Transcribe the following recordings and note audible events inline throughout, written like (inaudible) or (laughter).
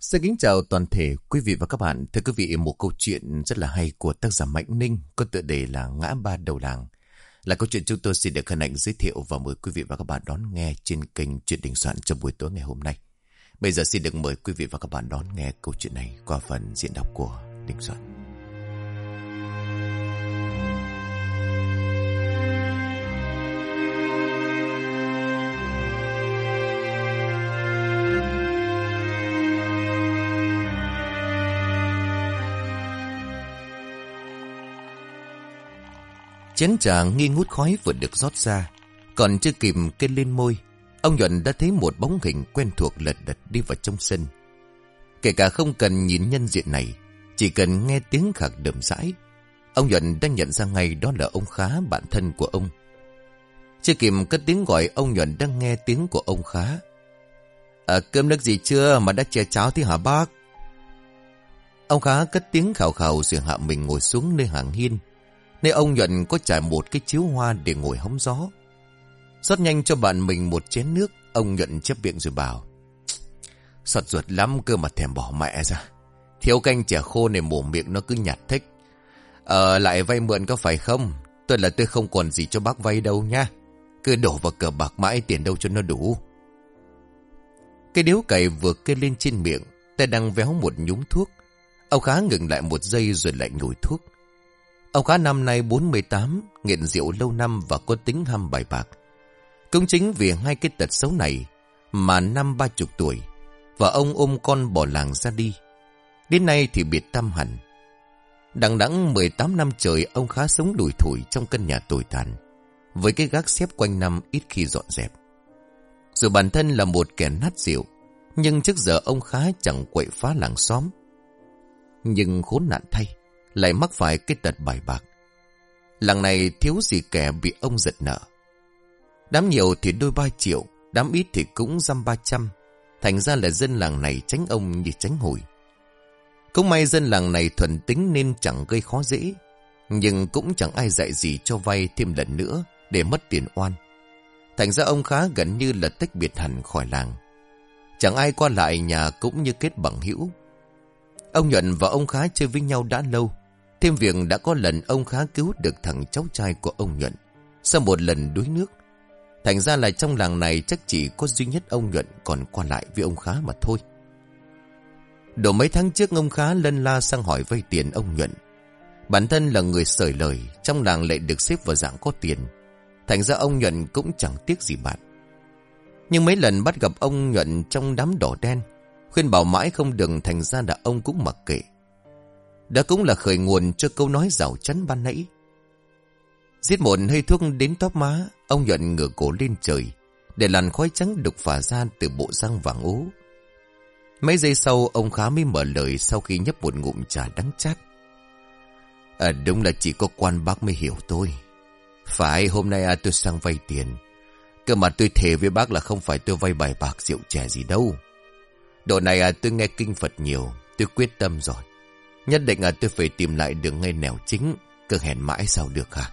Xin kính chào toàn thể quý vị và các bạn. Thưa quý vị, một câu chuyện rất là hay của tác giả Mạnh Ninh có tựa đề là Ngã Ba Đầu Làng. Là câu chuyện chúng tôi xin được hân hạnh giới thiệu và mời quý vị và các bạn đón nghe trên kênh Chuyện Đình Soạn trong buổi tối ngày hôm nay. Bây giờ xin được mời quý vị và các bạn đón nghe câu chuyện này qua phần diễn đọc của Đình Soạn. Chén trà nghi ngút khói vừa được rót ra. Còn chưa kịp kên lên môi, ông Nhuận đã thấy một bóng hình quen thuộc lật đật đi vào trong sân. Kể cả không cần nhìn nhân diện này, chỉ cần nghe tiếng khạc đầm rãi, ông Nhuận đã nhận ra ngay đó là ông Khá, bạn thân của ông. Chưa kịp cất tiếng gọi, ông Nhuận đang nghe tiếng của ông Khá. À, cơm nước gì chưa mà đã chè cháo thế hả bác? Ông Khá cất tiếng khảo khảo rồi hạ mình ngồi xuống nơi hàng hiên. Nơi ông Nhuận có trải một cái chiếu hoa để ngồi hóng gió. rót nhanh cho bạn mình một chén nước, ông Nhuận chép miệng rồi bảo. Sọt ruột lắm cơ mà thèm bỏ mẹ ra. Thiếu canh chè khô này mồm miệng nó cứ nhạt thích. Ờ lại vay mượn có phải không? Tôi là tôi không còn gì cho bác vay đâu nha. Cứ đổ vào cờ bạc mãi tiền đâu cho nó đủ. Cái điếu cày vừa kê lên trên miệng, tay đang véo một nhúng thuốc. Ông khá ngừng lại một giây rồi lại nhồi thuốc. Ông khá năm nay 48, nghiện rượu lâu năm và có tính ham bài bạc. Cũng chính vì hai cái tật xấu này mà năm ba chục tuổi, và ông ôm con bỏ làng ra đi. Đến nay thì biệt tâm hẳn. Đằng đẵng 18 năm trời ông khá sống đùi thủi trong căn nhà tồi tàn, với cái gác xếp quanh năm ít khi dọn dẹp. Dù bản thân là một kẻ nát rượu, nhưng trước giờ ông khá chẳng quậy phá làng xóm. Nhưng khốn nạn thay, lại mắc phải cái tật bài bạc. Làng này thiếu gì kẻ bị ông giật nợ. Đám nhiều thì đôi ba triệu, đám ít thì cũng dăm ba trăm. Thành ra là dân làng này tránh ông như tránh hồi. Cũng may dân làng này thuần tính nên chẳng gây khó dễ. Nhưng cũng chẳng ai dạy gì cho vay thêm lần nữa để mất tiền oan. Thành ra ông khá gần như là tách biệt hẳn khỏi làng. Chẳng ai qua lại nhà cũng như kết bằng hữu. Ông Nhuận và ông khá chơi với nhau đã lâu. Thêm việc đã có lần ông khá cứu được thằng cháu trai của ông Nhuận sau một lần đuối nước. Thành ra là trong làng này chắc chỉ có duy nhất ông Nhuận còn qua lại với ông khá mà thôi. Đồ mấy tháng trước ông khá lân la sang hỏi vay tiền ông Nhuận. Bản thân là người sởi lời, trong làng lại được xếp vào dạng có tiền. Thành ra ông Nhuận cũng chẳng tiếc gì bạn. Nhưng mấy lần bắt gặp ông Nhuận trong đám đỏ đen, khuyên bảo mãi không đừng thành ra là ông cũng mặc kệ. Đó cũng là khởi nguồn cho câu nói rào chắn ban nãy. Giết một hơi thuốc đến tóp má, ông nhuận ngửa cổ lên trời, để làn khói trắng đục phả ra từ bộ răng vàng ố. Mấy giây sau, ông khá mới mở lời sau khi nhấp một ngụm trà đắng chát. À, đúng là chỉ có quan bác mới hiểu tôi. Phải, hôm nay à, tôi sang vay tiền. Cơ mà tôi thề với bác là không phải tôi vay bài bạc rượu chè gì đâu. Độ này à, tôi nghe kinh Phật nhiều, tôi quyết tâm rồi. Nhất định là tôi phải tìm lại đường ngay nẻo chính, cứ hẹn mãi sao được hả?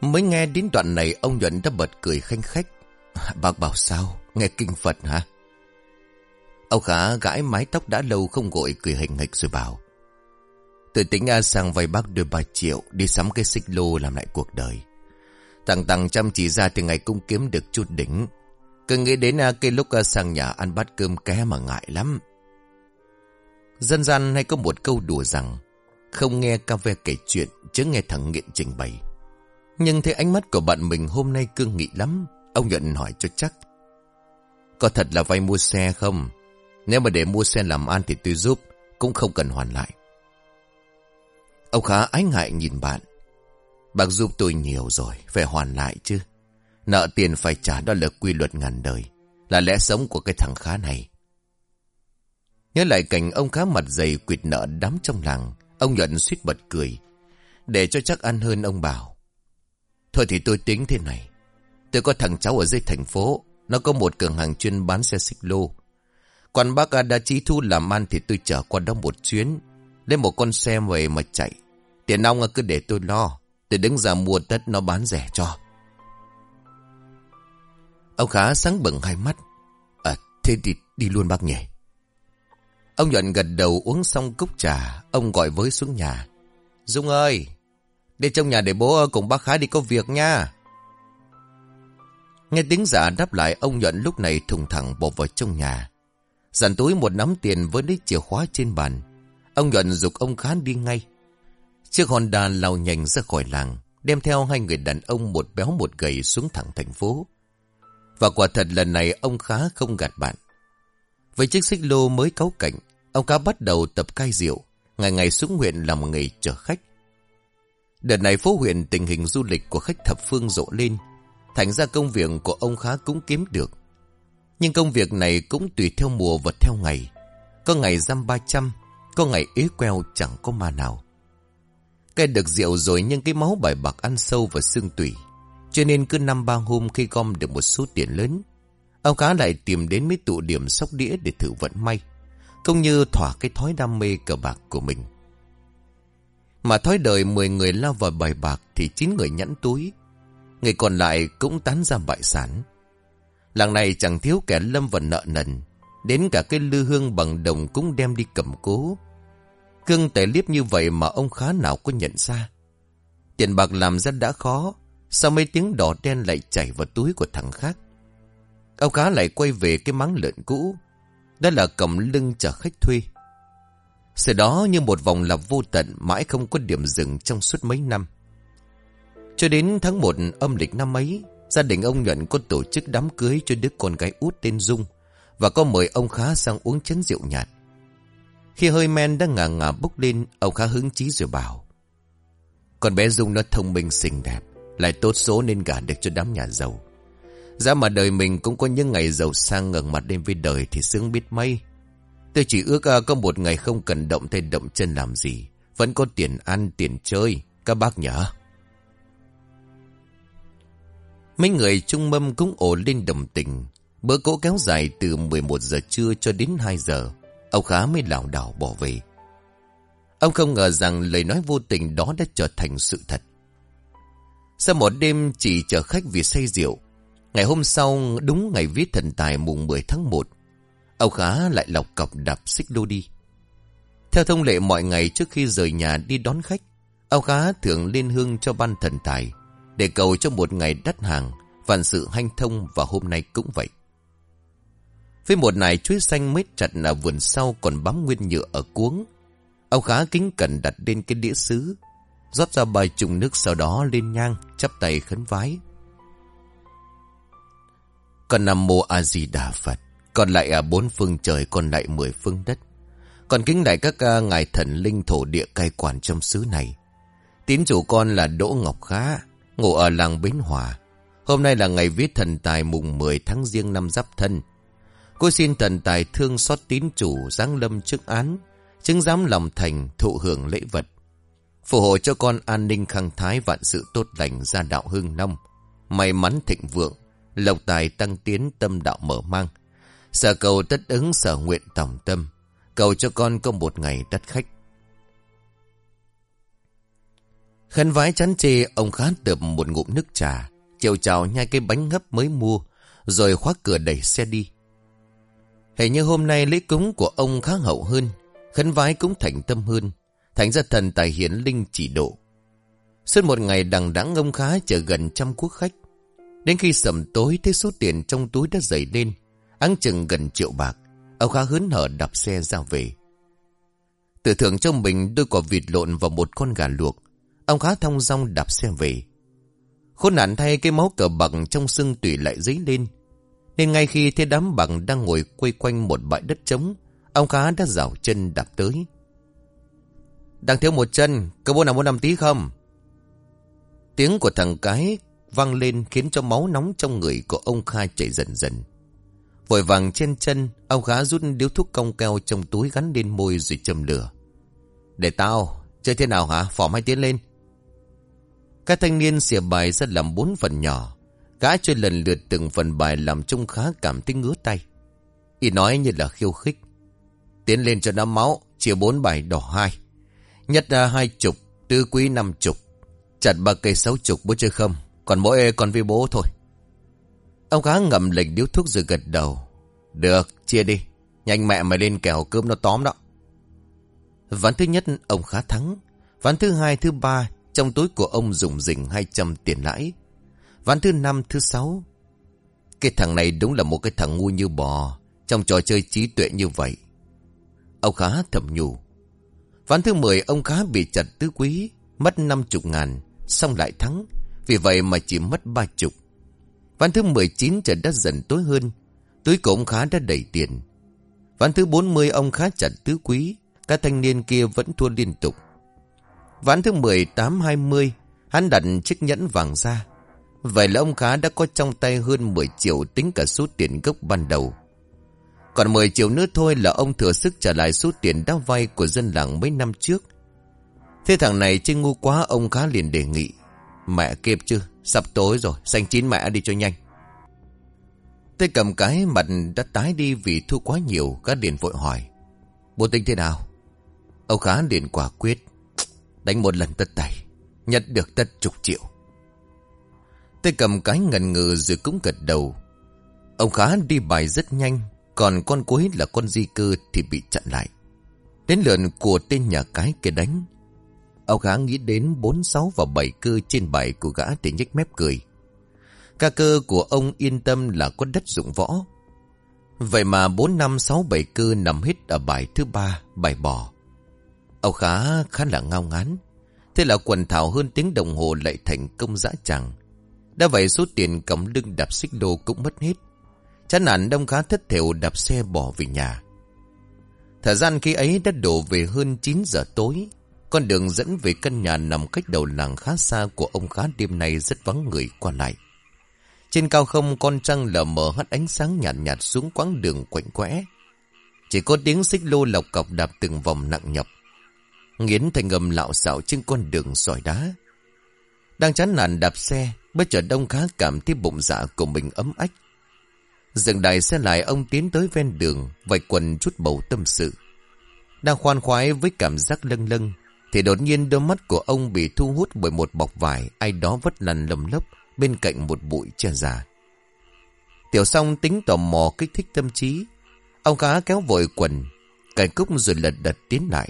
Mới nghe đến đoạn này ông Nhuận đã bật cười khanh khách. (laughs) Bác bảo sao? Nghe kinh Phật hả? Ông khá gãi mái tóc đã lâu không gội cười hình hịch rồi bảo. Tôi tính à, sang vay bác đôi ba triệu đi sắm cái xích lô làm lại cuộc đời. Tặng Tăng chăm chỉ ra thì ngày cũng kiếm được chút đỉnh. Cứ nghĩ đến à, cái lúc à, sang nhà ăn bát cơm ké mà ngại lắm. Dân gian hay có một câu đùa rằng không nghe ca ve kể chuyện chứ nghe thằng nghiện trình bày. Nhưng thấy ánh mắt của bạn mình hôm nay cương nghị lắm. Ông nhận hỏi cho chắc. Có thật là vay mua xe không? Nếu mà để mua xe làm ăn thì tôi giúp, cũng không cần hoàn lại. Ông khá ái ngại nhìn bạn. Bác giúp tôi nhiều rồi, phải hoàn lại chứ. Nợ tiền phải trả đó là quy luật ngàn đời, là lẽ sống của cái thằng khá này. Nhớ lại cảnh ông khá mặt dày quyệt nợ đám trong làng, ông nhuận suýt bật cười. Để cho chắc ăn hơn ông bảo. Thôi thì tôi tính thế này. Tôi có thằng cháu ở dưới thành phố, nó có một cửa hàng chuyên bán xe xích lô. Còn bác đã trí thu làm ăn thì tôi chở qua đó một chuyến, lấy một con xe về mà chạy. Tiền ông cứ để tôi lo, tôi đứng ra mua tất nó bán rẻ cho. Ông khá sáng bừng hai mắt. À, thế thì đi luôn bác nhỉ? Ông nhuận gật đầu uống xong cốc trà, ông gọi với xuống nhà. Dung ơi, đi trong nhà để bố cùng bác Khá đi có việc nha. Nghe tiếng giả đáp lại ông nhuận lúc này thùng thẳng bộ vào trong nhà. Dàn túi một nắm tiền với lấy chìa khóa trên bàn. Ông nhuận dục ông Khá đi ngay. Chiếc Honda lao nhanh ra khỏi làng, đem theo hai người đàn ông một béo một gầy xuống thẳng thành phố. Và quả thật lần này ông Khá không gạt bạn. Với chiếc xích lô mới cáu cảnh, ông cá bắt đầu tập cai rượu, ngày ngày xuống huyện làm nghề chở khách. Đợt này phố huyện tình hình du lịch của khách thập phương rộ lên, thành ra công việc của ông Khá cũng kiếm được. Nhưng công việc này cũng tùy theo mùa và theo ngày. Có ngày giam 300, có ngày ế queo chẳng có ma nào. Cây được rượu rồi nhưng cái máu bài bạc ăn sâu vào xương tủy. Cho nên cứ năm ba hôm khi gom được một số tiền lớn, ông cá lại tìm đến mấy tụ điểm sóc đĩa để thử vận may. Cũng như thỏa cái thói đam mê cờ bạc của mình. Mà thói đời 10 người lao vào bài bạc thì 9 người nhẫn túi. Người còn lại cũng tán ra bại sản. Làng này chẳng thiếu kẻ lâm vào nợ nần. Đến cả cái lư hương bằng đồng cũng đem đi cầm cố. cương tẻ liếp như vậy mà ông khá nào có nhận ra. Tiền bạc làm rất đã khó. Sao mấy tiếng đỏ đen lại chảy vào túi của thằng khác. Ông khá lại quay về cái máng lợn cũ. Đó là cầm lưng chở khách thuê. Sự đó như một vòng lặp vô tận mãi không có điểm dừng trong suốt mấy năm. Cho đến tháng 1 âm lịch năm ấy, gia đình ông Nhuận có tổ chức đám cưới cho đứa con gái út tên Dung và có mời ông Khá sang uống chén rượu nhạt. Khi hơi men đã ngà ngà bốc lên, ông Khá hứng chí rồi bảo. Con bé Dung nó thông minh xinh đẹp, lại tốt số nên gả được cho đám nhà giàu. Giá mà đời mình cũng có những ngày giàu sang ngẩng mặt lên với đời thì sướng biết mấy. Tôi chỉ ước à, có một ngày không cần động tay động chân làm gì. Vẫn có tiền ăn, tiền chơi. Các bác nhớ. Mấy người trung mâm cũng ổ lên đồng tình. Bữa cỗ kéo dài từ 11 giờ trưa cho đến 2 giờ. Ông khá mới lảo đảo bỏ về. Ông không ngờ rằng lời nói vô tình đó đã trở thành sự thật. Sau một đêm chỉ chờ khách vì say rượu. Ngày hôm sau đúng ngày viết thần tài mùng 10 tháng 1. Ông Khá lại lọc cọc đạp xích lô đi. Theo thông lệ mọi ngày trước khi rời nhà đi đón khách, ông Khá thường lên hương cho ban thần tài, để cầu cho một ngày đắt hàng, vạn sự hanh thông và hôm nay cũng vậy. Với một nải chuối xanh mết chặt ở vườn sau còn bám nguyên nhựa ở cuống. Ông Khá kính cẩn đặt lên cái đĩa sứ, rót ra bài trùng nước sau đó lên nhang, chắp tay khấn vái. Còn Nam Mô A Di Đà Phật. Còn lại ở bốn phương trời còn lại mười phương đất. Còn kính đại các uh, ngài thần linh thổ địa cai quản trong xứ này. Tín chủ con là Đỗ Ngọc Khá Ngủ ở làng Bến Hòa. Hôm nay là ngày viết thần tài mùng 10 tháng riêng năm giáp thân. Cô xin thần tài thương xót tín chủ giáng lâm chức án Chứng giám lòng thành thụ hưởng lễ vật. Phù hộ cho con an ninh khang thái vạn sự tốt lành gia đạo hưng năm May mắn thịnh vượng. Lộc tài tăng tiến tâm đạo mở mang Sở cầu tất ứng sở nguyện tổng tâm. Cầu cho con có một ngày đắt khách. Khăn vái chán chê, ông khá tợp một ngụm nước trà. Chiều chào nhai cái bánh ngấp mới mua. Rồi khóa cửa đẩy xe đi. Hình như hôm nay lễ cúng của ông khá hậu hơn. Khấn vái cũng thành tâm hơn. Thành ra thần tài hiển linh chỉ độ. Suốt một ngày đằng đẵng ông khá chờ gần trăm quốc khách. Đến khi sầm tối, thấy số tiền trong túi đã dày lên. Áng chừng gần triệu bạc, Ông khá hớn hở đạp xe ra về. Tự thưởng cho mình, đôi quả vịt lộn và một con gà luộc, Ông khá thong dong đạp xe về. Khốn nạn thay cái máu cờ bằng trong xương tủy lại dấy lên, Nên ngay khi thấy đám bằng đang ngồi quay quanh một bãi đất trống, Ông khá đã rào chân đạp tới. Đang thiếu một chân, Có bố nào muốn làm tí không? Tiếng của thằng cái vang lên khiến cho máu nóng trong người của ông Khai chảy dần dần. Vội vàng trên chân, ông gá rút điếu thuốc cong keo trong túi gắn lên môi rồi châm lửa. Để tao, chơi thế nào hả? Phỏ mai tiến lên. Các thanh niên xìa bài rất làm bốn phần nhỏ. Gã chơi lần lượt từng phần bài làm trông khá cảm thấy ngứa tay. Y nói như là khiêu khích. Tiến lên cho nó máu, chia bốn bài đỏ hai. Nhất ra hai chục, tư quý năm chục. Chặt ba cây sáu chục bố chơi không, còn mỗi con với bố thôi. Ông gá ngậm lịch điếu thuốc rồi gật đầu. Được, chia đi. Nhanh mẹ mày lên kẻo cơm nó tóm đó. Ván thứ nhất ông khá thắng. Ván thứ hai, thứ ba, trong túi của ông dùng dình 200 tiền lãi. Ván thứ năm, thứ sáu. Cái thằng này đúng là một cái thằng ngu như bò. Trong trò chơi trí tuệ như vậy. Ông khá thầm nhủ. Ván thứ 10 ông khá bị chặt tứ quý. Mất 50 ngàn. Xong lại thắng. Vì vậy mà chỉ mất ba chục. Ván thứ 19 trời đất dần tối hơn. Túi của ông khá đã đầy tiền. Ván thứ 40 ông khá chặt tứ quý. Các thanh niên kia vẫn thua liên tục. Ván thứ 18-20, hắn đặt chiếc nhẫn vàng ra. Vậy là ông khá đã có trong tay hơn 10 triệu tính cả số tiền gốc ban đầu. Còn 10 triệu nữa thôi là ông thừa sức trả lại số tiền đã vay của dân làng mấy năm trước. Thế thằng này chơi ngu quá ông khá liền đề nghị. Mẹ kịp chưa? Sắp tối rồi, xanh chín mẹ đi cho nhanh. Tê cầm cái mặt đã tái đi vì thu quá nhiều, các điện vội hỏi. Bố tính thế nào? Ông khá điện quả quyết. Đánh một lần tất tay, nhận được tất chục triệu. Tê cầm cái ngần ngừ rồi cũng gật đầu. Ông khá đi bài rất nhanh, còn con cuối là con di cư thì bị chặn lại. Đến lượt của tên nhà cái kia đánh. Ông khá nghĩ đến 4, 6 và 7 cư trên bài của gã thì nhếch mép cười. Ca cơ của ông yên tâm là có đất dụng võ. Vậy mà 4, năm 6, 7 cư nằm hết ở bài thứ ba, bài bò. Ông khá khá là ngao ngán. Thế là quần thảo hơn tiếng đồng hồ lại thành công dã chẳng. Đã vậy số tiền cổng lưng đạp xích lô cũng mất hết. Chán nản đông khá thất thểu đạp xe bỏ về nhà. Thời gian khi ấy đã đổ về hơn 9 giờ tối. Con đường dẫn về căn nhà nằm cách đầu làng khá xa của ông khá đêm nay rất vắng người qua lại. Trên cao không con trăng lờ mờ hắt ánh sáng nhạt nhạt xuống quãng đường quạnh quẽ. Chỉ có tiếng xích lô lọc cọc đạp từng vòng nặng nhập. Nghiến thành ngầm lạo xạo trên con đường sỏi đá. Đang chán nản đạp xe, bất chợt đông khá cảm thấy bụng dạ của mình ấm ách. Dừng đài xe lại ông tiến tới ven đường, vạch quần chút bầu tâm sự. Đang khoan khoái với cảm giác lâng lâng, thì đột nhiên đôi mắt của ông bị thu hút bởi một bọc vải ai đó vất lằn lầm lấp bên cạnh một bụi che già. Tiểu song tính tò mò kích thích tâm trí. Ông cá kéo vội quần, cài cúc rồi lật đật tiến lại.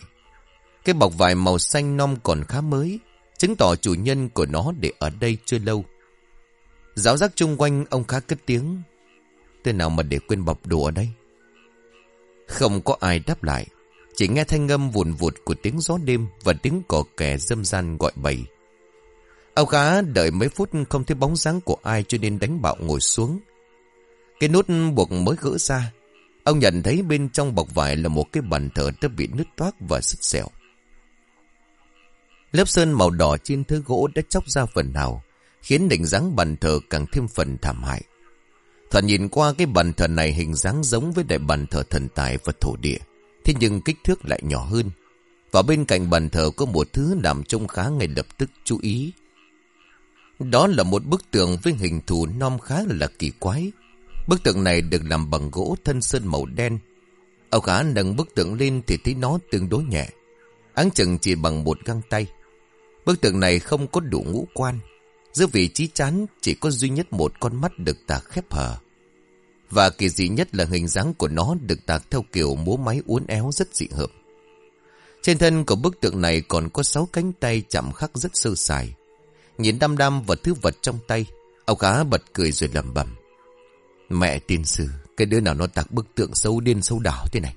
Cái bọc vải màu xanh non còn khá mới, chứng tỏ chủ nhân của nó để ở đây chưa lâu. Giáo giác chung quanh ông khá cất tiếng. Tên nào mà để quên bọc đồ ở đây? Không có ai đáp lại. Chỉ nghe thanh âm vùn vụt của tiếng gió đêm và tiếng cỏ kè dâm gian gọi bầy. Áo khá đợi mấy phút không thấy bóng dáng của ai cho nên đánh bạo ngồi xuống. Cái nút buộc mới gỡ ra. Ông nhận thấy bên trong bọc vải là một cái bàn thờ đã bị nứt toác và sứt xẻo. Lớp sơn màu đỏ trên thứ gỗ đã chóc ra phần nào, khiến đỉnh dáng bàn thờ càng thêm phần thảm hại. Thoạt nhìn qua cái bàn thờ này hình dáng giống với đại bàn thờ thần tài và thổ địa, thế nhưng kích thước lại nhỏ hơn. Và bên cạnh bàn thờ có một thứ làm trông khá ngay lập tức chú ý. Đó là một bức tượng với hình thù non khá là kỳ quái. Bức tượng này được làm bằng gỗ thân sơn màu đen. Ông khá nâng bức tượng lên thì thấy nó tương đối nhẹ. Áng chừng chỉ bằng một găng tay. Bức tượng này không có đủ ngũ quan. Giữa vị trí chán chỉ có duy nhất một con mắt được tà khép hờ. Và kỳ dị nhất là hình dáng của nó được tạc theo kiểu múa máy uốn éo rất dị hợp. Trên thân của bức tượng này còn có sáu cánh tay chạm khắc rất sơ sài. Nhìn đăm đăm vào thứ vật trong tay, ông cá bật cười rồi lầm bầm. Mẹ tiên sư, cái đứa nào nó tạc bức tượng sâu điên sâu đảo thế này.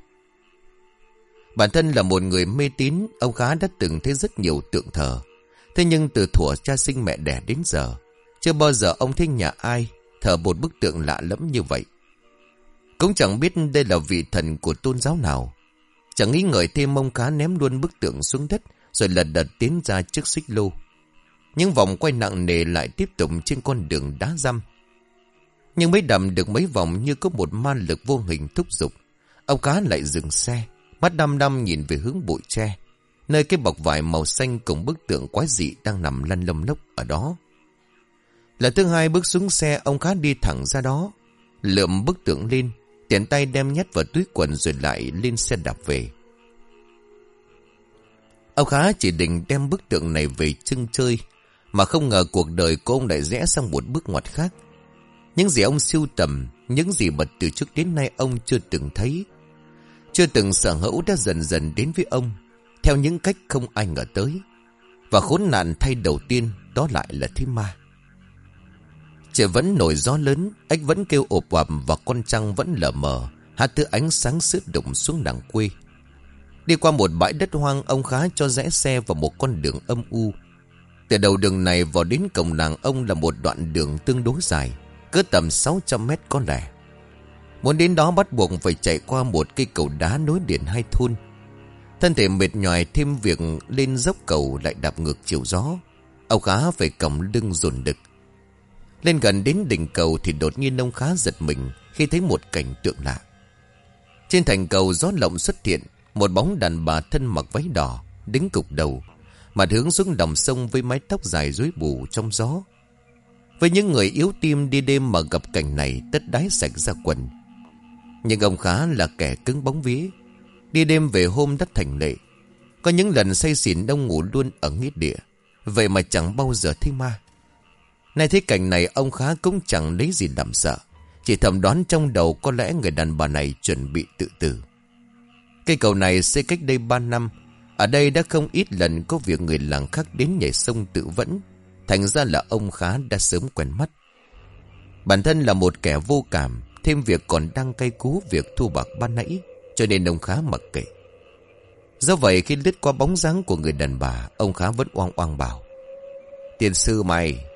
Bản thân là một người mê tín, ông khá đã từng thấy rất nhiều tượng thờ. Thế nhưng từ thuở cha sinh mẹ đẻ đến giờ, chưa bao giờ ông thấy nhà ai thờ một bức tượng lạ lẫm như vậy. Cũng chẳng biết đây là vị thần của tôn giáo nào. Chẳng nghĩ ngợi thêm mông cá ném luôn bức tượng xuống đất rồi lật đật tiến ra trước xích lô. Những vòng quay nặng nề lại tiếp tục trên con đường đá răm. Nhưng mới đầm được mấy vòng như có một ma lực vô hình thúc giục. Ông cá lại dừng xe, mắt đăm đăm nhìn về hướng bụi tre. Nơi cái bọc vải màu xanh cùng bức tượng quái dị đang nằm lăn lông lốc ở đó. Lần thứ hai bước xuống xe, ông cá đi thẳng ra đó. Lượm bức tượng lên, tiện tay đem nhét vào túi quần rồi lại lên xe đạp về. Ông khá chỉ định đem bức tượng này về trưng chơi mà không ngờ cuộc đời của ông lại rẽ sang một bước ngoặt khác. Những gì ông siêu tầm, những gì mà từ trước đến nay ông chưa từng thấy. Chưa từng sở hữu đã dần dần đến với ông Theo những cách không ai ngờ tới Và khốn nạn thay đầu tiên Đó lại là thế ma Trời vẫn nổi gió lớn Ếch vẫn kêu ộp ộp Và con trăng vẫn lờ mờ. Hát thứ ánh sáng sướt đụng xuống đằng quê. Đi qua một bãi đất hoang, Ông khá cho rẽ xe vào một con đường âm u. Từ đầu đường này vào đến cổng làng ông Là một đoạn đường tương đối dài, Cứ tầm 600 mét có lẽ Muốn đến đó bắt buộc phải chạy qua một cây cầu đá nối điện hai thôn. Thân thể mệt nhòi thêm việc lên dốc cầu lại đạp ngược chiều gió. Ông khá phải cầm lưng dồn đực. Lên gần đến đỉnh cầu thì đột nhiên ông khá giật mình Khi thấy một cảnh tượng lạ. Trên thành cầu gió lộng xuất hiện, Một bóng đàn bà thân mặc váy đỏ Đứng cục đầu, Mặt hướng xuống đồng sông với mái tóc dài rối bù trong gió. Với những người yếu tim đi đêm mà gặp cảnh này Tất đái sạch ra quần. Nhưng ông khá là kẻ cứng bóng vía. Đi đêm về hôm đất thành lệ, Có những lần say xỉn đông ngủ luôn ở nghĩa địa. Vậy mà chẳng bao giờ thấy ma. Nay thấy cảnh này ông khá cũng chẳng lấy gì làm sợ. Chỉ thầm đoán trong đầu có lẽ người đàn bà này chuẩn bị tự tử. Cây cầu này xây cách đây 3 năm. Ở đây đã không ít lần có việc người làng khác đến nhảy sông tự vẫn. Thành ra là ông khá đã sớm quen mắt. Bản thân là một kẻ vô cảm, Thêm việc còn đang cay cú việc thu bạc ban nãy, Cho nên ông khá mặc kệ. Do vậy khi lướt qua bóng dáng của người đàn bà, Ông khá vẫn oang oang bảo, tiền sư mày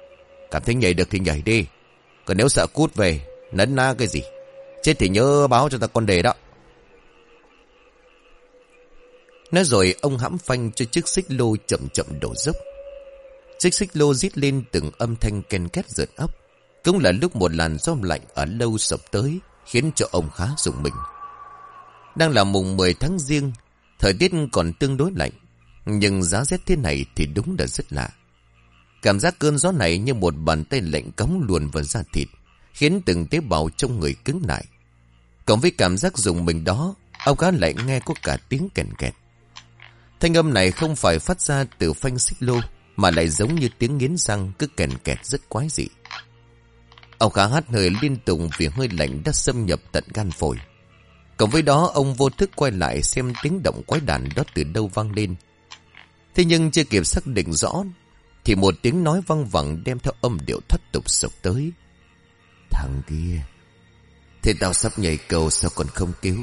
Cảm thấy nhảy được thì nhảy đi. Còn nếu sợ cút về, Nấn na cái gì? Chết thì nhớ báo cho ta con đề đó. Nói rồi, ông hãm phanh cho chiếc xích lô chậm chậm đổ dốc. Chiếc xích lô rít lên từng âm thanh ken két rợn ấp Cũng là lúc một làn gió lạnh ở lâu sập tới, Khiến cho ông khá rụng mình. Đang là mùng 10 tháng riêng, Thời tiết còn tương đối lạnh, Nhưng giá rét thế này thì đúng là rất lạ. Cảm giác cơn gió này như một bàn tay lạnh cống luồn vào da thịt Khiến từng tế bào trong người cứng lại. Cộng với cảm giác dùng mình đó Ông cá lại nghe có cả tiếng kèn kẹt. Thanh âm này không phải phát ra từ phanh xích lô Mà lại giống như tiếng nghiến răng cứ kèn kẹt rất quái dị. Ông khá hát hơi liên tục vì hơi lạnh đã xâm nhập tận gan phổi. Cộng với đó ông vô thức quay lại xem tiếng động quái đàn đó từ đâu vang lên. Thế nhưng chưa kịp xác định rõ, thì một tiếng nói văng vẳng đem theo âm điệu thất tục sộc tới. Thằng kia, thế tao sắp nhảy cầu sao còn không cứu,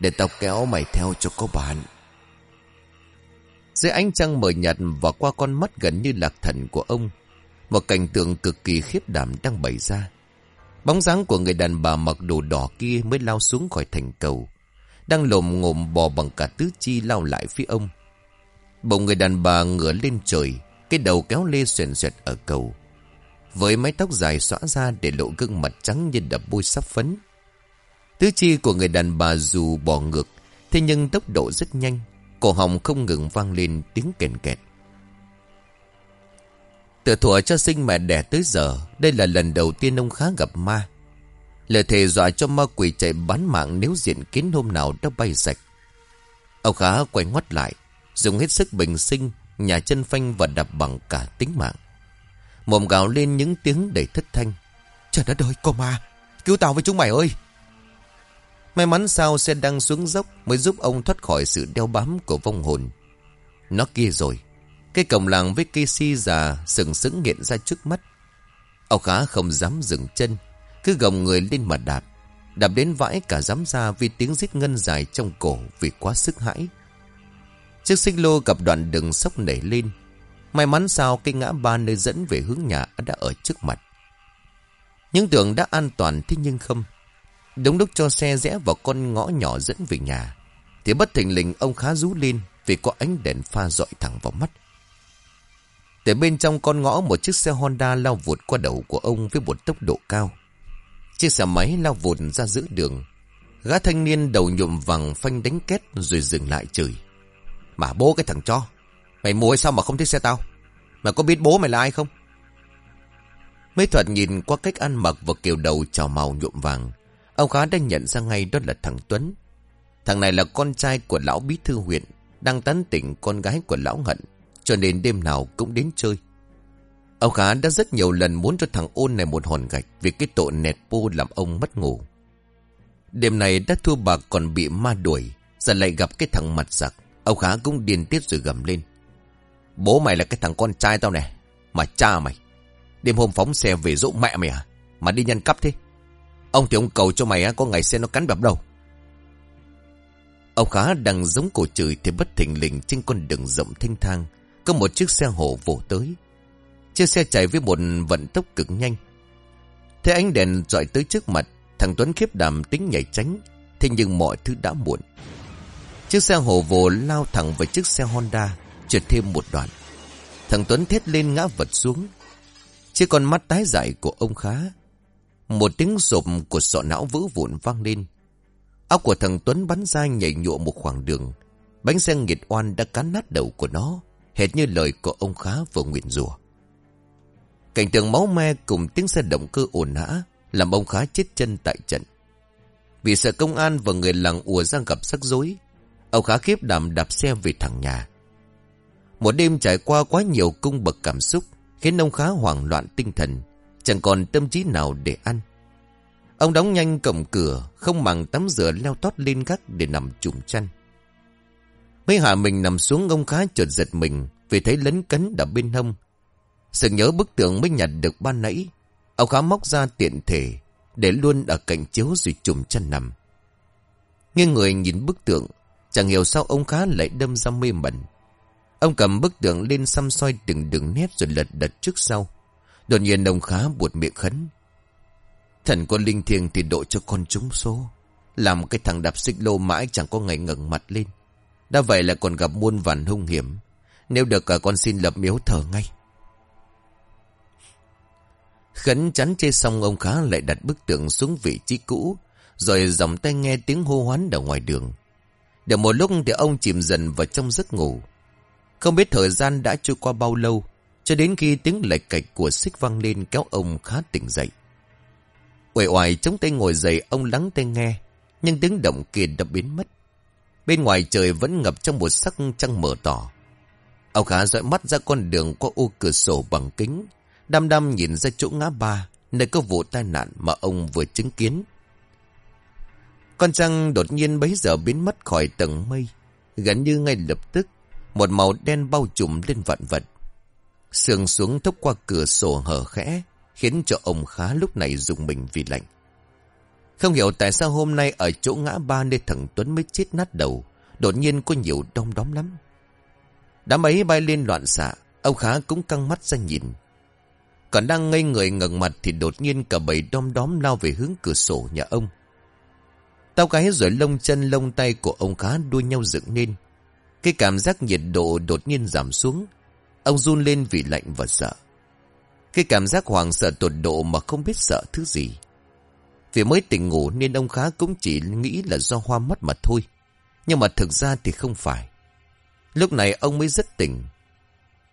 để tao kéo mày theo cho có bạn. Dưới ánh trăng mờ nhạt và qua con mắt gần như lạc thần của ông, một cảnh tượng cực kỳ khiếp đảm đang bày ra. Bóng dáng của người đàn bà mặc đồ đỏ kia mới lao xuống khỏi thành cầu. Đang lồm ngồm bò bằng cả tứ chi lao lại phía ông. Bỗng người đàn bà ngửa lên trời, cái đầu kéo lê xoèn xoẹt ở cầu. Với mái tóc dài xõa ra để lộ gương mặt trắng như đập bôi sắp phấn. Tứ chi của người đàn bà dù bò ngược, thế nhưng tốc độ rất nhanh. Cổ họng không ngừng vang lên tiếng kèn kẹt. Từ thuở cho sinh mẹ đẻ tới giờ Đây là lần đầu tiên ông khá gặp ma Lời thề dọa cho ma quỷ chạy bán mạng Nếu diện kiến hôm nào đã bay sạch Ông khá quay ngoắt lại Dùng hết sức bình sinh Nhà chân phanh và đập bằng cả tính mạng Mồm gào lên những tiếng đầy thất thanh Trời đất ơi cô ma Cứu tao với chúng mày ơi May mắn sao xe đang xuống dốc Mới giúp ông thoát khỏi sự đeo bám của vong hồn Nó kia rồi cái cổng làng với cây si già sừng sững hiện ra trước mắt. Ông khá không dám dừng chân, cứ gồng người lên mà đạp. Đạp đến vãi cả dám ra vì tiếng rít ngân dài trong cổ vì quá sức hãi. Chiếc xích lô gặp đoạn đường sốc nảy lên. May mắn sao cây ngã ba nơi dẫn về hướng nhà đã ở trước mặt. Những tưởng đã an toàn thế nhưng không. Đúng lúc cho xe rẽ vào con ngõ nhỏ dẫn về nhà. Thì bất thình lình ông khá rú lên vì có ánh đèn pha dọi thẳng vào mắt. Từ bên trong con ngõ, một chiếc xe Honda lao vụt qua đầu của ông với một tốc độ cao. Chiếc xe máy lao vụt ra giữa đường. Gã thanh niên đầu nhộm vàng phanh đánh két rồi dừng lại chửi. Mà bố cái thằng cho. Mày mua sao mà không thích xe tao? Mày có biết bố mày là ai không? Mấy thuật nhìn qua cách ăn mặc và kiểu đầu trào màu nhuộm vàng. Ông khá đã nhận ra ngay đó là thằng Tuấn. Thằng này là con trai của lão bí thư huyện, đang tán tỉnh con gái của lão Hận cho nên đêm nào cũng đến chơi Ông Khá đã rất nhiều lần muốn cho thằng ôn này một hòn gạch Vì cái tội nẹt pô làm ông mất ngủ Đêm này đã thua bạc còn bị ma đuổi Giờ lại gặp cái thằng mặt giặc Ông Khá cũng điên tiết rồi gầm lên. Bố mày là cái thằng con trai tao nè Mà cha mày. Đêm hôm phóng xe về dỗ mẹ mày à Mà đi nhân cắp thế. Ông thì ông cầu cho mày á, có ngày xe nó cắn bập đầu." Ông Khá đang giống cổ chửi Thì bất thình lình trên con đường rộng thanh thang, Có một chiếc xe hổ vỗ tới. Chiếc xe chạy với một vận tốc cực nhanh. Thế ánh đèn dọi tới trước mặt, Thằng Tuấn khiếp đảm tính nhảy tránh, Thế nhưng mọi thứ đã muộn. Chiếc xe hổ vồ lao thẳng vào chiếc xe Honda, Trượt thêm một đoạn. Thằng Tuấn thét lên ngã vật xuống. Chiếc con mắt tái dại của ông khá. Một tiếng rộp của sọ não vỡ vụn vang lên. Óc của thằng Tuấn bắn ra nhảy nhụa một khoảng đường. Bánh xe nghiệt oan đã cắn nát đầu của nó, Hệt như lời của ông khá vừa nguyện rủa. Cảnh tượng máu me cùng tiếng xe động cơ ồn ã Làm ông khá chết chân tại trận. Vì sợ công an và người làng ùa ra gặp rắc rối Ông khá khiếp đảm đạp xe về thẳng nhà. Một đêm trải qua quá nhiều cung bậc cảm xúc, Khiến ông khá hoảng loạn tinh thần, Chẳng còn tâm trí nào để ăn. Ông đóng nhanh cổng cửa, Không màng tắm rửa leo tót lên gác Để nằm trùm chăn. Mấy hạ mình nằm xuống, ông khá chợt giật mình Vì thấy lấn cấn đập bên hông. Sự nhớ bức tượng mới nhặt được ban nãy, Ông khá móc ra tiện thể Để luôn ở cạnh chiếu rồi trùm chăn nằm. Nghe người nhìn bức tượng Chẳng hiểu sao ông khá lại đâm ra mê mẩn. Ông cầm bức tượng lên xăm soi từng đường nét rồi lật đật trước sau. Đột nhiên ông khá buột miệng khấn. Thần con linh thiêng thì độ cho con trúng số. Làm cái thằng đạp xích lô mãi chẳng có ngày ngẩng mặt lên. Đã vậy là còn gặp muôn vàn hung hiểm. Nếu được cả con xin lập miếu thờ ngay. Khấn chắn chê xong ông khá lại đặt bức tượng xuống vị trí cũ, Rồi dòng tay nghe tiếng hô hoán ở ngoài đường. Được một lúc thì ông chìm dần vào trong giấc ngủ. Không biết thời gian đã trôi qua bao lâu, Cho đến khi tiếng lệch cạch của xích vang lên kéo ông khá tỉnh dậy. Uể oải chống tay ngồi dậy, ông lắng tay nghe, Nhưng tiếng động kia đã biến mất. Bên ngoài trời vẫn ngập trong một sắc trăng mở tỏ. Ông khá dõi mắt ra con đường qua ô cửa sổ bằng kính, Đăm đăm nhìn ra chỗ ngã ba, Nơi có vụ tai nạn mà ông vừa chứng kiến. Con trăng đột nhiên bấy giờ biến mất khỏi tầng mây. Gần như ngay lập tức, Một màu đen bao trùm lên vạn vật. Sương xuống thốc qua cửa sổ hở khẽ, Khiến cho ông khá lúc này dùng mình vì lạnh. Không hiểu tại sao hôm nay Ở chỗ ngã ba nơi thằng Tuấn mới chết nát đầu, Đột nhiên có nhiều đông đóm lắm. Đám ấy bay lên loạn xạ, Ông khá cũng căng mắt ra nhìn. Còn đang ngây người ngẩng mặt Thì đột nhiên cả bầy đom đóm lao về hướng cửa sổ nhà ông. Tao cái rồi lông chân lông tay của ông khá đua nhau dựng lên Cái cảm giác nhiệt độ đột nhiên giảm xuống Ông run lên vì lạnh và sợ cái cảm giác hoàng sợ tột độ mà không biết sợ thứ gì. Vì mới tỉnh ngủ nên ông khá cũng chỉ nghĩ là do hoa mắt mà thôi. Nhưng mà thực ra thì không phải. Lúc này ông mới rất tỉnh.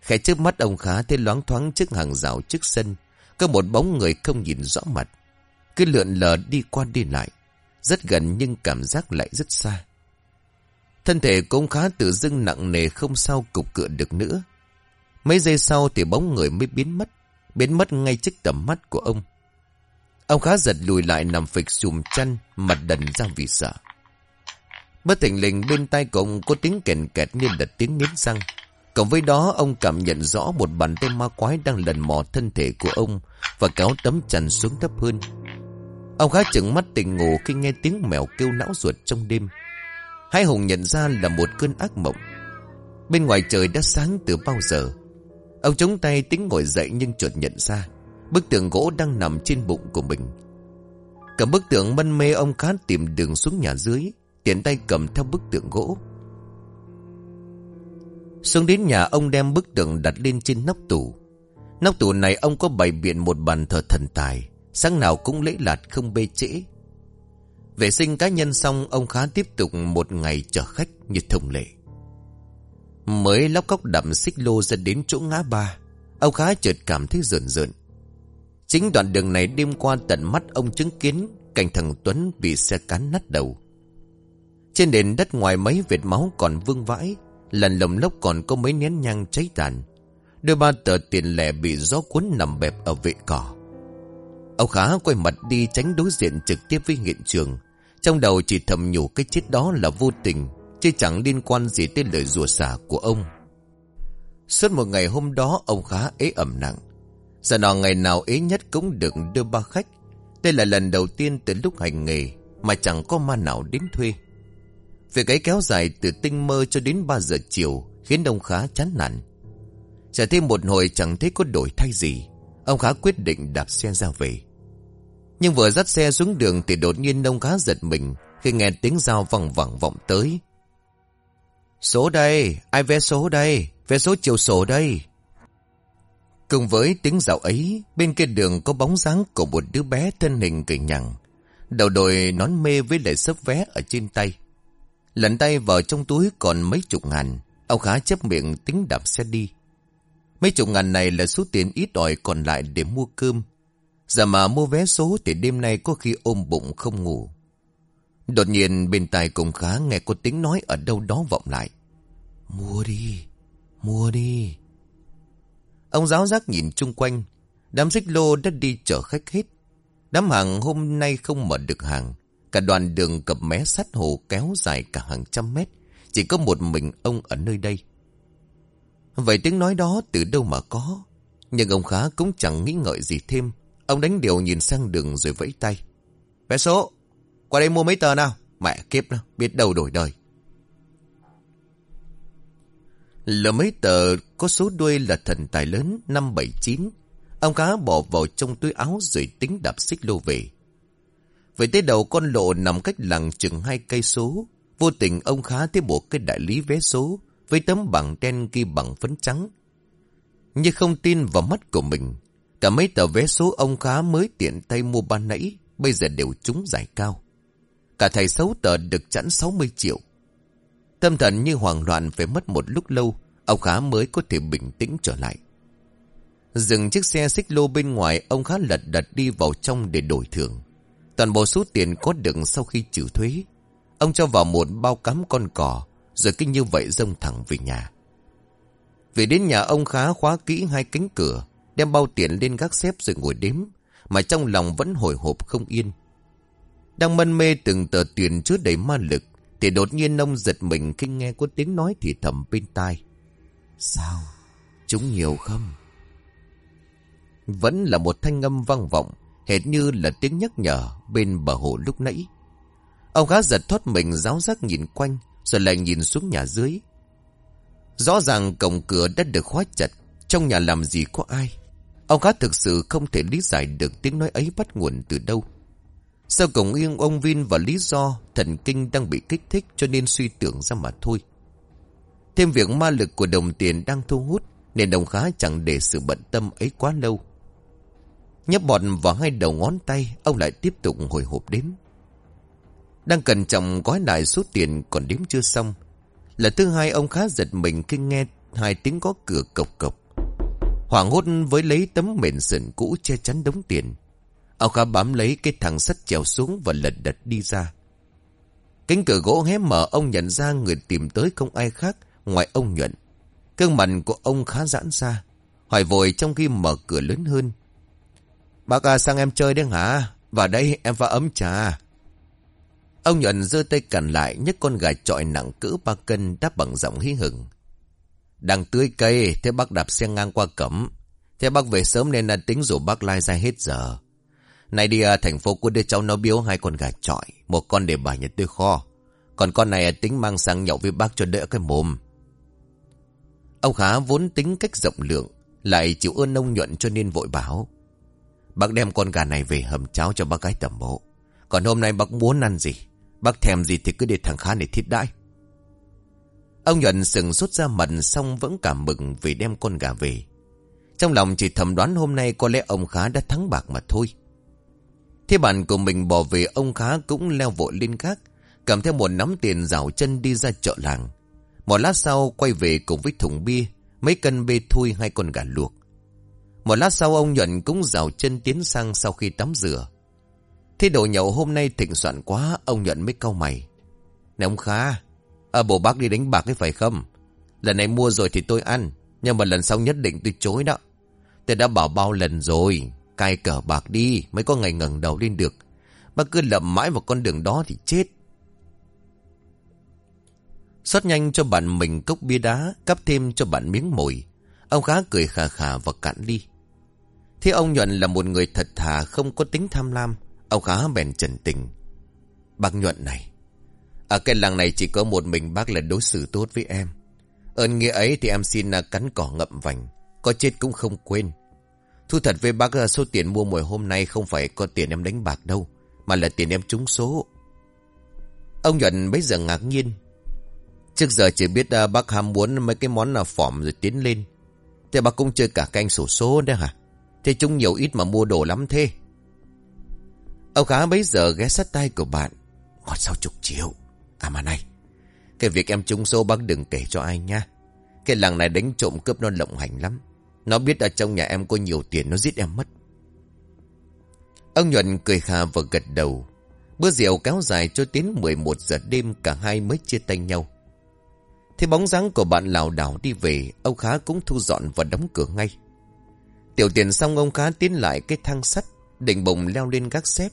Khẽ trước mắt ông khá thấy loáng thoáng trước hàng rào trước sân. Có một bóng người không nhìn rõ mặt. Cứ lượn lờ đi qua đi lại. Rất gần nhưng cảm giác lại rất xa. Thân thể cũng khá tự dưng nặng nề không sao cục cựa được nữa. Mấy giây sau thì bóng người mới biến mất biến mất ngay trước tầm mắt của ông. Ông khá giật lùi lại nằm phịch xùm chăn, mặt đần ra vì sợ. Bất thình lình bên tay của ông có tiếng kèn kẹt như đặt tiếng nghiến răng. Cộng với đó ông cảm nhận rõ một bàn tay ma quái đang lần mò thân thể của ông và kéo tấm chăn xuống thấp hơn. Ông khá chừng mắt tỉnh ngủ khi nghe tiếng mèo kêu não ruột trong đêm. Hai Hùng nhận ra là một cơn ác mộng. Bên ngoài trời đã sáng từ bao giờ. Ông chống tay tính ngồi dậy nhưng chuột nhận ra, Bức tượng gỗ đang nằm trên bụng của mình cầm bức tượng mân mê, ông khá tìm đường xuống nhà dưới, Tiện tay cầm theo bức tượng gỗ Xuống đến nhà, ông đem bức tượng đặt lên trên nóc tủ Nóc tủ này ông có bày biện một bàn thờ thần tài Sáng nào cũng lễ lạt không bê trễ. Vệ sinh cá nhân xong, Ông khá tiếp tục một ngày chở khách như thông lệ. Mới lóc cóc đậm xích lô ra đến chỗ ngã ba, Ông khá chợt cảm thấy rợn rợn. Chính đoạn đường này đêm qua tận mắt ông chứng kiến Cảnh thằng Tuấn bị xe cán nát đầu. Trên nền đất ngoài mấy vệt máu còn vương vãi Lần lồng lốc còn có mấy nén nhang cháy tàn. Đôi ba tờ tiền lẻ bị gió cuốn nằm bẹp ở vệ cỏ. Ông khá quay mặt đi tránh đối diện trực tiếp với hiện trường. Trong đầu chỉ thầm nhủ cái chết đó là vô tình, Chứ chẳng liên quan gì tới lời rùa xả của ông. Suốt một ngày hôm đó, ông khá ế ẩm nặng. Giờ nào ngày nào ế nhất cũng được đưa ba khách. Đây là lần đầu tiên từ lúc hành nghề Mà chẳng có ma nào đến thuê. Việc ấy kéo dài từ tinh mơ cho đến 3 giờ chiều, Khiến ông khá chán nản. Chờ thêm một hồi chẳng thấy có đổi thay gì. Ông khá quyết định đạp xe ra về. Nhưng vừa dắt xe xuống đường Thì đột nhiên ông khá giật mình, Khi nghe tiếng dao vòng vẳng vọng tới. Số đây, Ai vé số đây? Vé số chiều sổ đây. Cùng với tiếng dạo ấy, Bên kia đường có bóng dáng của một đứa bé thân hình cởi nhằng, Đầu đội nón mê với lại sấp vé ở trên tay. Lần tay vào trong túi còn mấy chục ngàn, Ông khá chấp miệng tính đạp xe đi. Mấy chục ngàn này là số tiền ít ỏi còn lại để mua cơm. Giờ mà mua vé số thì đêm nay có khi ôm bụng không ngủ. Đột nhiên bên tai cùng khá nghe có tiếng nói ở đâu đó vọng lại. Mua đi, mua đi. Ông giáo giác nhìn chung quanh. Đám xích lô đã đi chở khách hết. Đám hàng hôm nay không mở được hàng. Cả đoàn đường cập mé sắt hồ kéo dài cả hàng trăm mét. Chỉ có một mình ông ở nơi đây. Vậy tiếng nói đó từ đâu mà có? Nhưng ông Khá cũng chẳng nghĩ ngợi gì thêm. Ông đánh điều nhìn sang đường rồi vẫy tay. Vé số, qua đây mua mấy tờ nào? Mẹ kiếp đó, biết đâu đổi đời. Là mấy tờ có số đuôi là thần tài lớn 579. Ông cá bỏ vào trong túi áo rồi tính đạp xích lô về. về tới đầu con lộ nằm cách làng chừng hai cây số. Vô tình ông khá thấy bộ cái đại lý vé số với tấm bảng đen ghi bằng phấn trắng. Nhưng không tin vào mắt của mình, cả mấy tờ vé số ông khá mới tiện tay mua ban nãy, bây giờ đều trúng giải cao. Cả thầy xấu tờ được chẵn 60 triệu. Tâm thần như hoảng loạn phải mất một lúc lâu, ông khá mới có thể bình tĩnh trở lại. Dừng chiếc xe xích lô bên ngoài, ông khá lật đật đi vào trong để đổi thưởng. Toàn bộ số tiền có được sau khi trừ thuế. Ông cho vào một bao cắm con cò, rồi kinh như vậy rông thẳng về nhà Về đến nhà ông khá khóa kỹ hai cánh cửa Đem bao tiền lên gác xếp rồi ngồi đếm, Mà trong lòng vẫn hồi hộp không yên. Đang mân mê từng tờ tiền chứa đầy ma lực, Thì đột nhiên ông giật mình khi nghe có tiếng nói thì thầm bên tai. Sao? Chúng nhiều không? Vẫn là một thanh âm vang vọng, Hệt như là tiếng nhắc nhở bên bờ hồ lúc nãy. Ông khá giật thoát mình giáo giác nhìn quanh, rồi lại nhìn xuống nhà dưới. Rõ ràng cổng cửa đã được khóa chặt, Trong nhà làm gì có ai. Ông khá thực sự không thể lý giải được tiếng nói ấy bắt nguồn từ đâu Sao cổng yên ông Vin và lý do thần kinh đang bị kích thích cho nên suy tưởng ra mà thôi. Thêm việc ma lực của đồng tiền đang thu hút nên đồng khá chẳng để sự bận tâm ấy quá lâu. Nhấp bọt vào hai đầu ngón tay, ông lại tiếp tục hồi hộp đếm. Đang cẩn trọng gói lại số tiền còn đếm chưa xong. Là thứ hai ông khá giật mình khi nghe hai tiếng có cửa cộc cộc. Hoảng hốt với lấy tấm mền sườn cũ che chắn đống tiền. Ông khá bám lấy cái thằng sắt trèo xuống và lật đật đi ra. Cánh cửa gỗ hé mở, ông nhận ra người tìm tới không ai khác ngoài ông nhuận. Cương mặt của ông khá giãn ra. Hỏi vội trong khi mở cửa lớn hơn. Bác à sang em chơi đấy hả? Vào đây, em pha ấm trà. Ông nhuận giơ tay cản lại, nhấc con gà trọi nặng cỡ ba cân đáp bằng giọng hí hửng. Đang tưới cây, thế bác đạp xe ngang qua cẩm. Thế bác về sớm nên là tính rủ bác lai ra hết giờ. Này đi à, thành phố của đứa cháu nó biếu hai con gà trọi, một con để bà nhà tôi kho. Còn con này à, tính mang sang nhậu với bác cho đỡ cái mồm. Ông Khá vốn tính cách rộng lượng, lại chịu ơn nông nhuận cho nên vội báo. Bác đem con gà này về hầm cháo cho bác gái tầm bộ. Còn hôm nay bác muốn ăn gì? Bác thèm gì thì cứ để thằng Khá này thiết đãi. Ông Nhuận sừng sốt ra mặt xong vẫn cảm mừng vì đem con gà về. Trong lòng chỉ thầm đoán hôm nay có lẽ ông Khá đã thắng bạc mà thôi. Thế bạn của mình bỏ về ông Khá cũng leo vội lên gác, cầm theo một nắm tiền rào chân đi ra chợ làng. Một lát sau quay về cùng với thùng bia, mấy cân bê thui hai con gà luộc. Một lát sau ông Nhuận cũng rào chân tiến sang sau khi tắm rửa. Thế đồ nhậu hôm nay thịnh soạn quá, ông Nhuận mới câu mày. Này ông khá à, bố bác đi đánh bạc ấy phải không? Lần này mua rồi thì tôi ăn, nhưng mà lần sau nhất định tôi chối đó. Tôi đã bảo bao lần rồi, cai cờ bạc đi, mới có ngày ngẩng đầu lên được. Bác cứ lầm mãi vào con đường đó thì chết. Xót nhanh cho bạn mình cốc bia đá, cắp thêm cho bạn miếng mồi. Ông khá cười khà khà và cạn đi. Thế ông Nhuận là một người thật thà không có tính tham lam. Ông khá bèn trần tình. Bác Nhuận này, ở cái làng này chỉ có một mình bác là đối xử tốt với em. Ơn nghĩa ấy thì em xin à, cắn cỏ ngậm vành. Có chết cũng không quên. Thu thật với bác à, số tiền mua mồi hôm nay không phải có tiền em đánh bạc đâu. Mà là tiền em trúng số. Ông Nhuận bây giờ ngạc nhiên. Trước giờ chỉ biết bác ham muốn mấy cái món là phỏm rồi tiến lên. Thế bác cũng chơi cả canh sổ số đấy hả? Thế chúng nhiều ít mà mua đồ lắm thế. Ông khá bấy giờ ghé sát tay của bạn. Còn sao chục triệu? À mà này, cái việc em trúng số bác đừng kể cho ai nha. Cái làng này đánh trộm cướp nó lộng hành lắm. Nó biết ở trong nhà em có nhiều tiền nó giết em mất. Ông Nhuận cười khà và gật đầu. Bữa rượu kéo dài cho đến 11 giờ đêm cả hai mới chia tay nhau. Thế bóng dáng của bạn lào đảo đi về, ông Khá cũng thu dọn và đóng cửa ngay. Tiểu tiền xong ông Khá tiến lại cái thang sắt, định bụng leo lên gác xếp.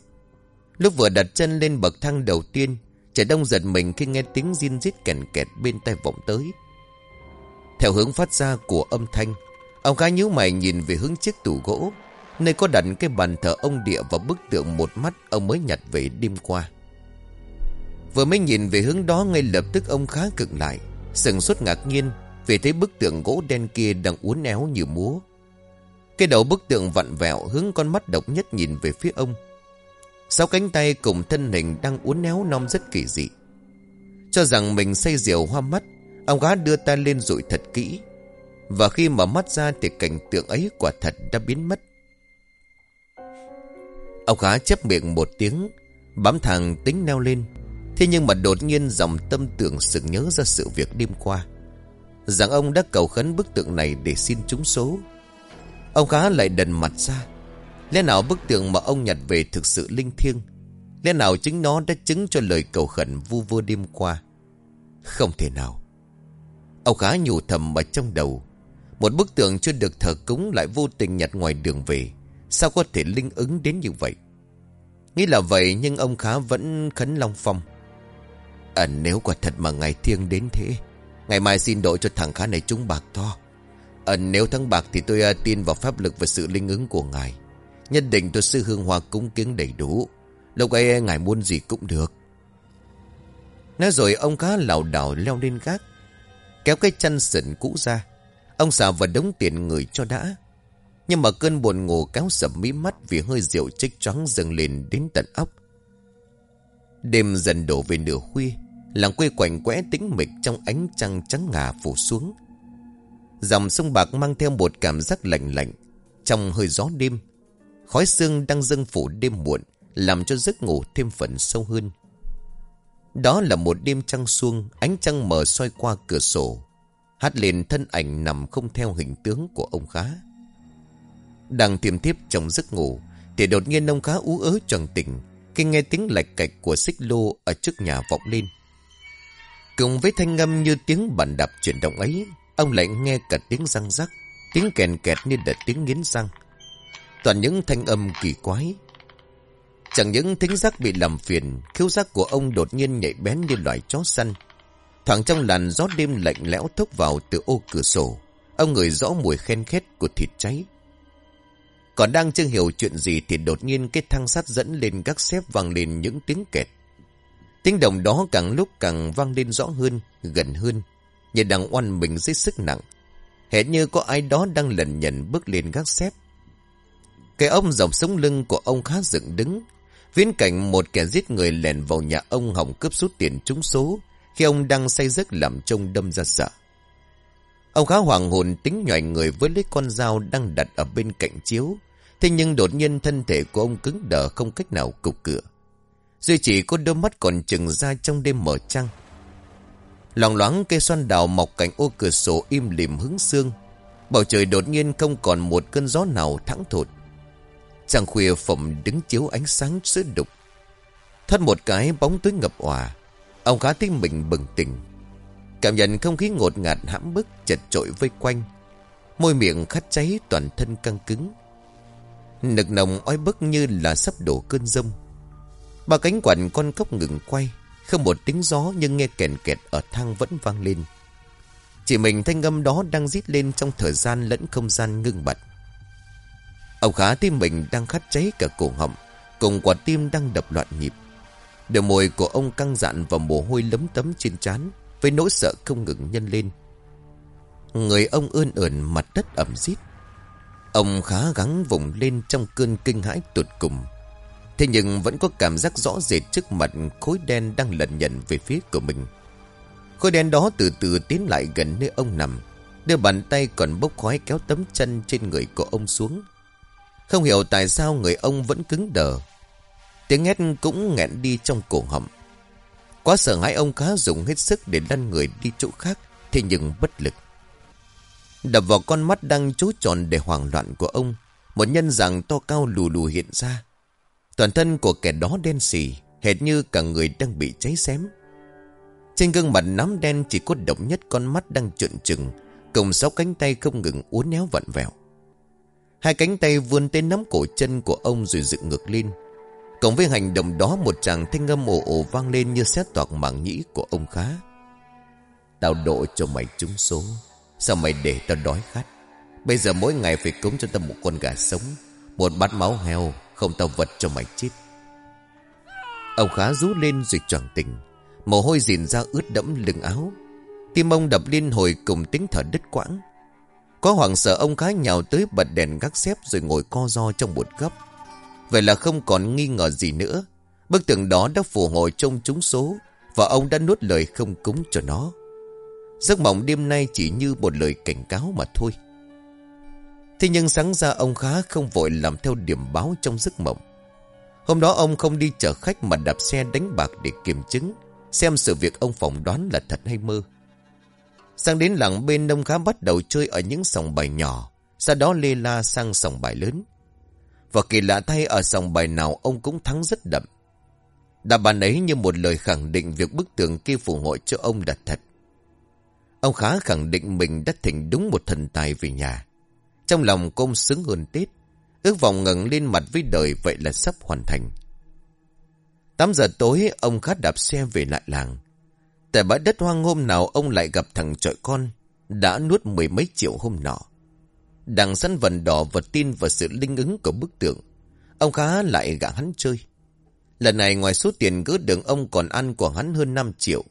Lúc vừa đặt chân lên bậc thang đầu tiên, Trẻ đông giật mình khi nghe tiếng zin rít kèn kẹt bên tai vọng tới. Theo hướng phát ra của âm thanh, ông gái nhíu mày nhìn về hướng chiếc tủ gỗ, nơi có đặt cái bàn thờ ông địa và bức tượng một mắt ông mới nhặt về đêm qua. Vừa mới nhìn về hướng đó ngay lập tức ông khá cực lại, sừng suốt ngạc nhiên vì thấy bức tượng gỗ đen kia đang uốn éo như múa. Cái đầu bức tượng vặn vẹo hướng con mắt độc nhất nhìn về phía ông. Sáu cánh tay cùng thân hình đang uốn éo non rất kỳ dị. Cho rằng mình say diều hoa mắt, ông gá đưa ta lên rụi thật kỹ. Và khi mở mắt ra thì cảnh tượng ấy quả thật đã biến mất. Ông gá chép miệng một tiếng, bám thẳng tính neo lên. Thế nhưng mà đột nhiên dòng tâm tưởng sự nhớ ra sự việc đêm qua. Rằng ông đã cầu khấn bức tượng này để xin trúng số. Ông gá lại đần mặt ra. Lẽ nào bức tượng mà ông nhặt về thực sự linh thiêng? Lẽ nào chính nó đã chứng cho lời cầu khẩn vu vơ đêm qua? Không thể nào. Ông khá nhủ thầm ở trong đầu. Một bức tượng chưa được thờ cúng lại vô tình nhặt ngoài đường về. Sao có thể linh ứng đến như vậy? Nghĩ là vậy nhưng ông khá vẫn khấn long phong. À nếu quả thật mà ngày thiêng đến thế, ngày mai xin đội cho thằng khá này trúng bạc to. À, nếu thắng bạc thì tôi à, tin vào pháp lực và sự linh ứng của ngài. Nhất định tôi sư hương hoa cúng kiến đầy đủ. Lúc ấy ngài muốn gì cũng được. Nói rồi ông cá lảo đảo leo lên gác, Kéo cái chăn sần cũ ra. Ông xà vào đống tiền người cho đã. Nhưng mà cơn buồn ngủ kéo sầm mí mắt Vì hơi rượu chích choáng dâng lên đến tận ốc Đêm dần đổ về nửa khuya, Làng quê quạnh quẽ tĩnh mịch Trong ánh trăng trắng ngà phủ xuống. Dòng sông bạc mang theo một cảm giác lạnh lạnh Trong hơi gió đêm. Khói xương đang dâng phủ đêm muộn, Làm cho giấc ngủ thêm phần sâu hơn. Đó là một đêm trăng xuông, Ánh trăng mờ soi qua cửa sổ, Hát lên thân ảnh nằm không theo hình tướng của ông khá. Đang tiềm tiếp trong giấc ngủ, Thì đột nhiên ông khá ú ớ tròn tỉnh, Khi nghe tiếng lạch cạch của xích lô Ở trước nhà vọng lên. Cùng với thanh ngâm như tiếng bàn đạp chuyển động ấy, Ông lại nghe cả tiếng răng rắc, Tiếng kèn kẹt như đợt tiếng nghiến răng. Toàn những thanh âm kỳ quái. Chẳng những thính giác bị làm phiền, Khiếu giác của ông đột nhiên nhạy bén như loài chó săn. Thẳng trong làn gió đêm lạnh lẽo thốc vào từ ô cửa sổ, Ông ngửi rõ mùi khen khét của thịt cháy. Còn đang chưa hiểu chuyện gì Thì đột nhiên cái thang sắt dẫn lên các xếp vang lên những tiếng kẹt. Tiếng đồng đó càng lúc càng vang lên rõ hơn, Gần hơn, Như đang oan mình dưới sức nặng. Hẹn như có ai đó đang lần nhận bước lên gác xếp cái ông dọc sống lưng của ông khá dựng đứng. Viễn cảnh một kẻ giết người lèn vào nhà ông hỏng cướp số tiền trúng số, khi ông đang say giấc làm trông đâm ra sợ. Ông khá hoàng hồn tính nhòi người với lấy con dao đang đặt ở bên cạnh chiếu. Thế nhưng đột nhiên thân thể của ông cứng đờ không cách nào cục cửa. Duy chỉ có đôi mắt còn chừng ra trong đêm mở trăng. Lòng loáng cây xoan đào mọc cạnh ô cửa sổ im lìm hứng xương. Bầu trời đột nhiên không còn một cơn gió nào thẳng thột. Trăng khuya phẩm đứng chiếu ánh sáng sữa đục. Thoát một cái bóng tối ngập òa. Ông khá thấy mình bừng tỉnh. Cảm nhận không khí ngột ngạt hãm bức chật trội vây quanh. Môi miệng khát cháy toàn thân căng cứng. Nực nồng oi bức như là sắp đổ cơn rông. Ba cánh quạnh con cốc ngừng quay. Không một tiếng gió nhưng nghe kèn kẹt ở thang vẫn vang lên. Chỉ mình thanh âm đó đang rít lên trong thời gian lẫn không gian ngưng bật. Ông khá tim mình đang khát cháy cả cổ họng, cùng quả tim đang đập loạn nhịp. Đôi môi của ông căng dặn và mồ hôi lấm tấm trên trán với nỗi sợ không ngừng nhân lên. Người ông ươn ởn mặt đất ẩm rít. Ông khá gắng vùng lên trong cơn kinh hãi tụt cùng. Thế nhưng vẫn có cảm giác rõ rệt trước mặt khối đen đang lẩn nhận về phía của mình. Khối đen đó từ từ tiến lại gần nơi ông nằm. Đưa bàn tay còn bốc khói kéo tấm chân trên người của ông xuống. Không hiểu tại sao người ông vẫn cứng đờ. Tiếng hét cũng nghẹn đi trong cổ họng. Quá sợ hãi ông khá dùng hết sức để lăn người đi chỗ khác. Thế nhưng bất lực. Đập vào con mắt đang chú tròn để hoảng loạn của ông. Một nhân dạng to cao lù lù hiện ra. Toàn thân của kẻ đó đen xì, hệt như cả người đang bị cháy xém. Trên gương mặt nắm đen chỉ có động nhất con mắt đang trợn trừng, cùng sáu cánh tay không ngừng uốn éo vặn vẹo. Hai cánh tay vươn tên nắm cổ chân của ông rồi dựng ngược lên. Cộng với hành động đó một chàng thanh âm ồ ồ vang lên như xét toạc mảng nhĩ của ông khá. Tao độ cho mày trúng số. Sao mày để tao đói khát? Bây giờ mỗi ngày phải cúng cho tao một con gà sống, một bát máu heo, không tao vật cho mày chết Ông khá rú lên rồi choàng tỉnh Mồ hôi dìn ra ướt đẫm lưng áo Tim ông đập liên hồi cùng tính thở đứt quãng có hoảng sợ ông khá nhào tới bật đèn gác xếp Rồi ngồi co ro trong một góc Vậy là không còn nghi ngờ gì nữa Bức tường đó đã phù hộ trông trúng số Và ông đã nuốt lời không cúng cho nó Giấc mộng đêm nay chỉ như một lời cảnh cáo mà thôi Thế nhưng sáng ra ông khá không vội làm theo điểm báo trong giấc mộng. Hôm đó ông không đi chở khách mà đạp xe đánh bạc để kiểm chứng, xem sự việc ông phỏng đoán là thật hay mơ. Sang đến làng bên ông khá bắt đầu chơi ở những sòng bài nhỏ, sau đó lê la sang sòng bài lớn. Và kỳ lạ thay ở sòng bài nào ông cũng thắng rất đậm. Đà bàn ấy như một lời khẳng định việc bức tường kia phù hộ cho ông là thật. Ông khá khẳng định mình đã thỉnh đúng một thần tài về nhà. Trong lòng công sướng hơn Tết. Ước vọng ngẩng lên mặt với đời vậy là sắp hoàn thành. 8 giờ tối ông khá đạp xe về lại làng. Tại bãi đất hoang hôm nào ông lại gặp thằng trọi con, đã nuốt mười mấy triệu hôm nọ. Đằng săn vần đỏ vật tin vào sự linh ứng của bức tượng. Ông khá lại gã hắn chơi. Lần này ngoài số tiền gỡ đường ông còn ăn của hắn hơn 5 triệu.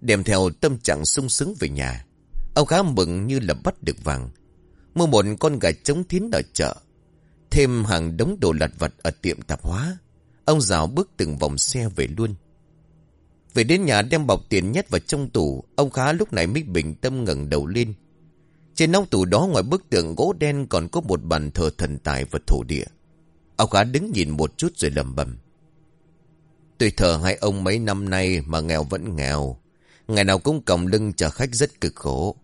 Đem theo tâm trạng sung sướng về nhà. Ông khá mừng như là bắt được vàng. Mua một con gà trống thiến ở chợ. Thêm hàng đống đồ lặt vặt ở tiệm tạp hóa. Ông rào bước từng vòng xe về luôn. Về đến nhà đem bọc tiền nhét vào trong tủ. Ông khá lúc này mới bình tâm ngẩng đầu lên. Trên nóc tủ đó ngoài bức tượng gỗ đen còn có một bàn thờ thần tài và thổ địa. Ông khá đứng nhìn một chút rồi lầm bầm. Tôi thờ hai ông mấy năm nay mà nghèo vẫn nghèo. Ngày nào cũng còng lưng chờ khách rất cực khổ.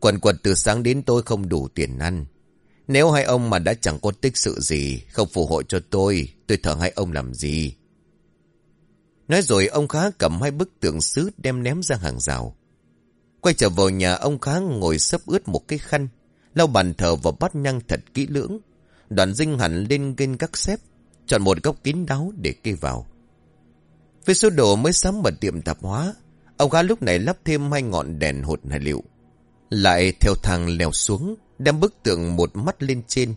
Quần quật từ sáng đến tôi không đủ tiền ăn. Nếu hai ông mà đã chẳng có tích sự gì, không phù hộ cho tôi, tôi thờ hai ông làm gì. Nói rồi ông Khá cầm hai bức tượng sứ đem ném ra hàng rào. Quay trở vào nhà ông Khá ngồi sấp ướt một cái khăn, lau bàn thờ và bắt nhang thật kỹ lưỡng. Đoàn dinh hẳn lên kênh các xếp, chọn một góc kín đáo để kê vào. Với số đồ mới sắm ở tiệm tạp hóa, ông Khá lúc này lắp thêm hai ngọn đèn hột hải liệu. Lại theo thang leo xuống, đem bức tượng một mắt lên trên.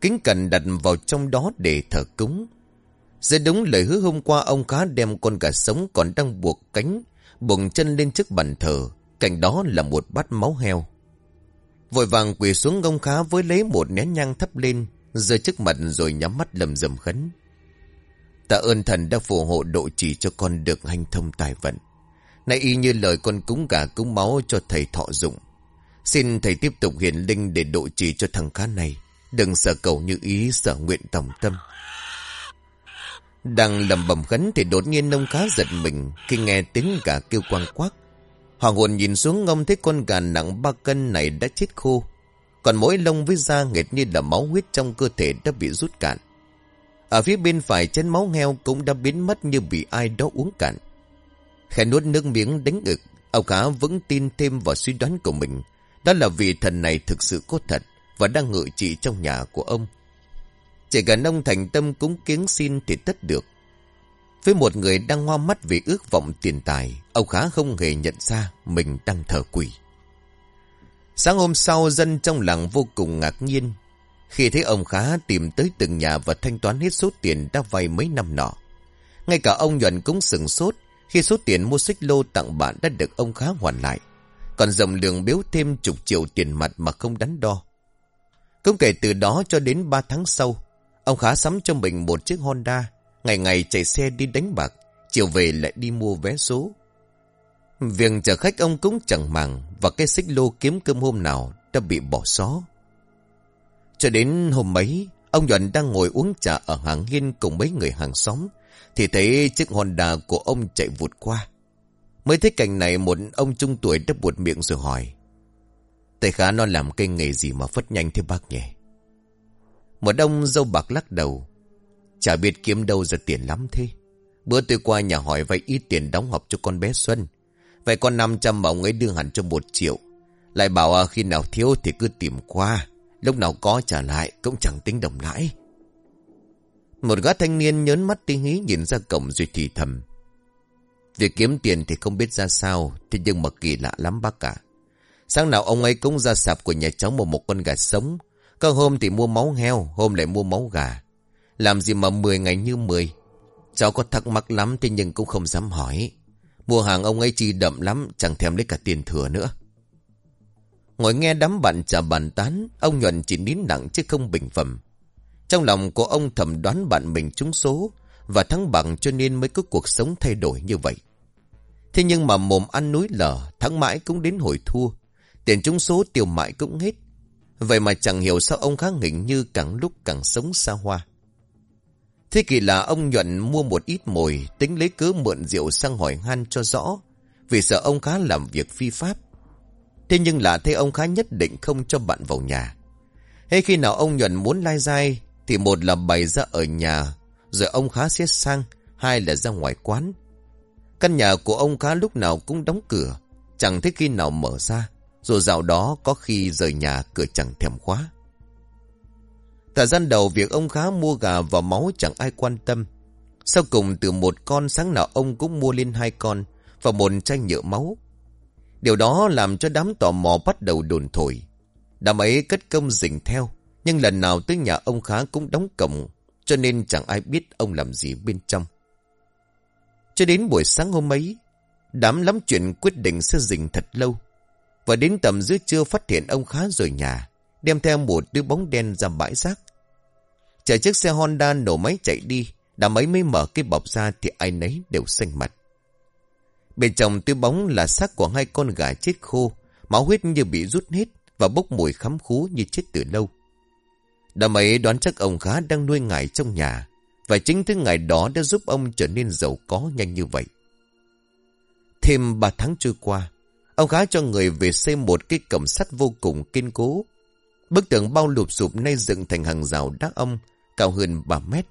Kính cần đặt vào trong đó để thờ cúng. Sẽ đúng lời hứa hôm qua ông khá đem con gà sống còn đang buộc cánh, bụng chân lên trước bàn thờ. Cạnh đó là một bát máu heo. Vội vàng quỳ xuống ông khá với lấy một nén nhang thấp lên, rơi trước mặt rồi nhắm mắt lầm rầm khấn. Tạ ơn thần đã phù hộ độ chỉ cho con được hành thông tài vận. Nay y như lời con cúng gà cúng máu cho thầy thọ dụng. Xin thầy tiếp tục hiển linh để độ trì cho thằng khá này. Đừng sợ cầu như ý sợ nguyện tổng tâm. Đang lầm bầm khấn thì đột nhiên nông khá giật mình khi nghe tiếng gà kêu quang quắc. Hoàng hồn nhìn xuống ngông thấy con gà nặng ba cân này đã chết khô. Còn mỗi lông với da nghệt như là máu huyết trong cơ thể đã bị rút cạn. Ở phía bên phải chân máu heo cũng đã biến mất như bị ai đó uống cạn. Khẽ nuốt nước miếng đánh ực, ông cá vẫn tin thêm vào suy đoán của mình đó là vì thần này thực sự có thật và đang ngự trị trong nhà của ông. Chỉ cần ông thành tâm cúng kiến xin thì tất được. Với một người đang hoa mắt vì ước vọng tiền tài, ông Khá không hề nhận ra mình đang thờ quỷ. Sáng hôm sau, dân trong làng vô cùng ngạc nhiên. Khi thấy ông Khá tìm tới từng nhà và thanh toán hết số tiền đã vay mấy năm nọ. Ngay cả ông Nhuận cũng sừng sốt khi số tiền mua xích lô tặng bạn đã được ông Khá hoàn lại. Còn dòng lượng biếu thêm chục triệu tiền mặt mà không đắn đo. Cũng kể từ đó cho đến 3 tháng sau, ông Khá sắm cho mình một chiếc Honda, ngày ngày chạy xe đi đánh bạc, chiều về lại đi mua vé số. Việc chở khách ông cũng chẳng màng và cái xích lô kiếm cơm hôm nào đã bị bỏ xó. Cho đến hôm ấy, ông Nhuận đang ngồi uống trà ở hàng hiên cùng mấy người hàng xóm, thì thấy chiếc Honda của ông chạy vụt qua. Mới thấy cảnh này một ông trung tuổi đã buột miệng rồi hỏi. Tây khá nó làm cái nghề gì mà phất nhanh thế bác nhỉ? Một ông dâu bạc lắc đầu. Chả biết kiếm đâu ra tiền lắm thế. Bữa tôi qua nhà hỏi vay ít tiền đóng học cho con bé Xuân. Vậy con 500 mà ông ấy đưa hẳn cho một triệu. Lại bảo à, khi nào thiếu thì cứ tìm qua. Lúc nào có trả lại cũng chẳng tính đồng lãi. Một gã thanh niên nhớn mắt tí hí nhìn ra cổng rồi thì thầm. Việc kiếm tiền thì không biết ra sao, thế nhưng mà kỳ lạ lắm bác cả. Sáng nào ông ấy cũng ra sạp của nhà cháu một một con gà sống. Có hôm thì mua máu heo, hôm lại mua máu gà. Làm gì mà 10 ngày như 10. Cháu có thắc mắc lắm thế nhưng cũng không dám hỏi. Mua hàng ông ấy chi đậm lắm, chẳng thèm lấy cả tiền thừa nữa. Ngồi nghe đám bạn trà bàn tán, ông nhuận chỉ nín nặng chứ không bình phẩm. Trong lòng của ông thầm đoán bạn mình trúng số và thắng bằng cho nên mới có cuộc sống thay đổi như vậy. Thế nhưng mà mồm ăn núi lở, thắng mãi cũng đến hồi thua. Tiền trúng số tiêu mãi cũng hết. Vậy mà chẳng hiểu sao ông khá hình như càng lúc càng sống xa hoa. Thế kỳ là ông nhuận mua một ít mồi, tính lấy cớ mượn rượu sang hỏi han cho rõ, vì sợ ông khá làm việc phi pháp. Thế nhưng là thấy ông khá nhất định không cho bạn vào nhà. Hay khi nào ông nhuận muốn lai dai, thì một là bày ra ở nhà, rồi ông khá xét sang, hai là ra ngoài quán. Căn nhà của ông khá lúc nào cũng đóng cửa, chẳng thấy khi nào mở ra, rồi dạo đó có khi rời nhà cửa chẳng thèm khóa. Thời gian đầu việc ông khá mua gà và máu chẳng ai quan tâm. Sau cùng từ một con sáng nào ông cũng mua lên hai con và một chai nhựa máu. Điều đó làm cho đám tò mò bắt đầu đồn thổi. Đám ấy cất công dình theo, nhưng lần nào tới nhà ông khá cũng đóng cổng, cho nên chẳng ai biết ông làm gì bên trong. Cho đến buổi sáng hôm ấy, đám lắm chuyện quyết định sẽ dình thật lâu. Và đến tầm giữa trưa phát hiện ông khá rồi nhà, đem theo một đứa bóng đen ra bãi rác. Chở chiếc xe Honda nổ máy chạy đi, đã mấy mới mở cái bọc ra thì ai nấy đều xanh mặt. Bên trong túi bóng là xác của hai con gà chết khô, máu huyết như bị rút hết và bốc mùi khắm khú như chết từ lâu. Đám ấy đoán chắc ông khá đang nuôi ngài trong nhà, và chính thứ ngài đó đã giúp ông trở nên giàu có nhanh như vậy. Thêm ba tháng trôi qua, ông khá cho người về xây một cái cổng sắt vô cùng kiên cố. Bức tường bao lụp sụp nay dựng thành hàng rào đá ông, cao hơn 3 mét.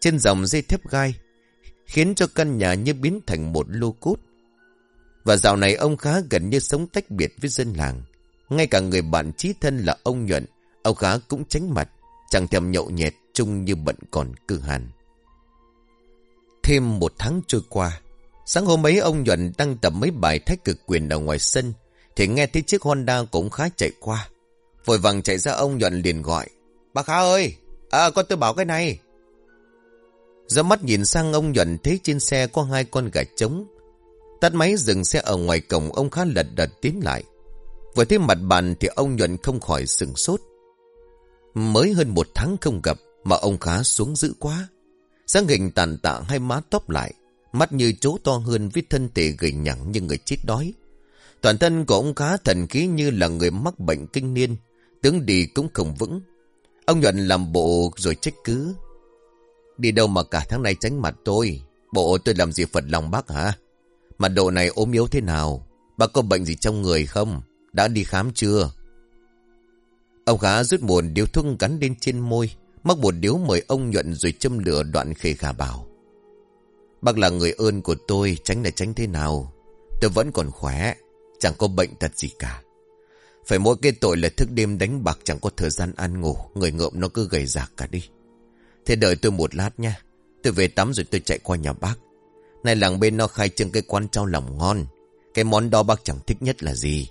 Trên dòng dây thép gai, khiến cho căn nhà như biến thành một lô cốt. Và dạo này ông khá gần như sống tách biệt với dân làng. Ngay cả người bạn trí thân là ông Nhuận, ông khá cũng tránh mặt, chẳng thèm nhậu nhẹt chung như bận còn cư hàn. Thêm một tháng trôi qua, sáng hôm ấy ông Nhuận đăng tập mấy bài thách cực quyền ở ngoài sân, thì nghe thấy chiếc Honda cũng khá chạy qua. Vội vàng chạy ra ông Nhuận liền gọi, Bà Khá ơi, à con tôi bảo cái này. Gió mắt nhìn sang ông Nhuận thấy trên xe có hai con gà trống. Tắt máy dừng xe ở ngoài cổng ông khá lật đật tiến lại. Vừa thấy mặt bàn thì ông Nhuận không khỏi sừng sốt. Mới hơn một tháng không gặp mà ông khá xuống dữ quá. sáng hình tàn tạ hai má tóc lại, mắt như chú to hơn với thân thể gầy nhẳng như người chết đói. Toàn thân của ông khá thần khí như là người mắc bệnh kinh niên, tướng đi cũng không vững. Ông nhuận làm bộ rồi trách cứ. Đi đâu mà cả tháng nay tránh mặt tôi, bộ tôi làm gì phật lòng bác hả? Mặt độ này ốm yếu thế nào? Bác có bệnh gì trong người không? Đã đi khám chưa? Ông khá rút một điếu thuốc gắn lên trên môi, mắc một điếu mời ông nhuận rồi châm lửa đoạn khề khả bảo. Bác là người ơn của tôi, tránh là tránh thế nào? Tôi vẫn còn khỏe, chẳng có bệnh tật gì cả. Phải mỗi cái tội là thức đêm đánh bạc chẳng có thời gian ăn ngủ, người ngợm nó cứ gầy rạc cả đi. Thế đợi tôi một lát nha, Tôi về tắm rồi tôi chạy qua nhà bác. Này làng bên nó khai trương cái quán trao lòng ngon. Cái món đó bác chẳng thích nhất là gì?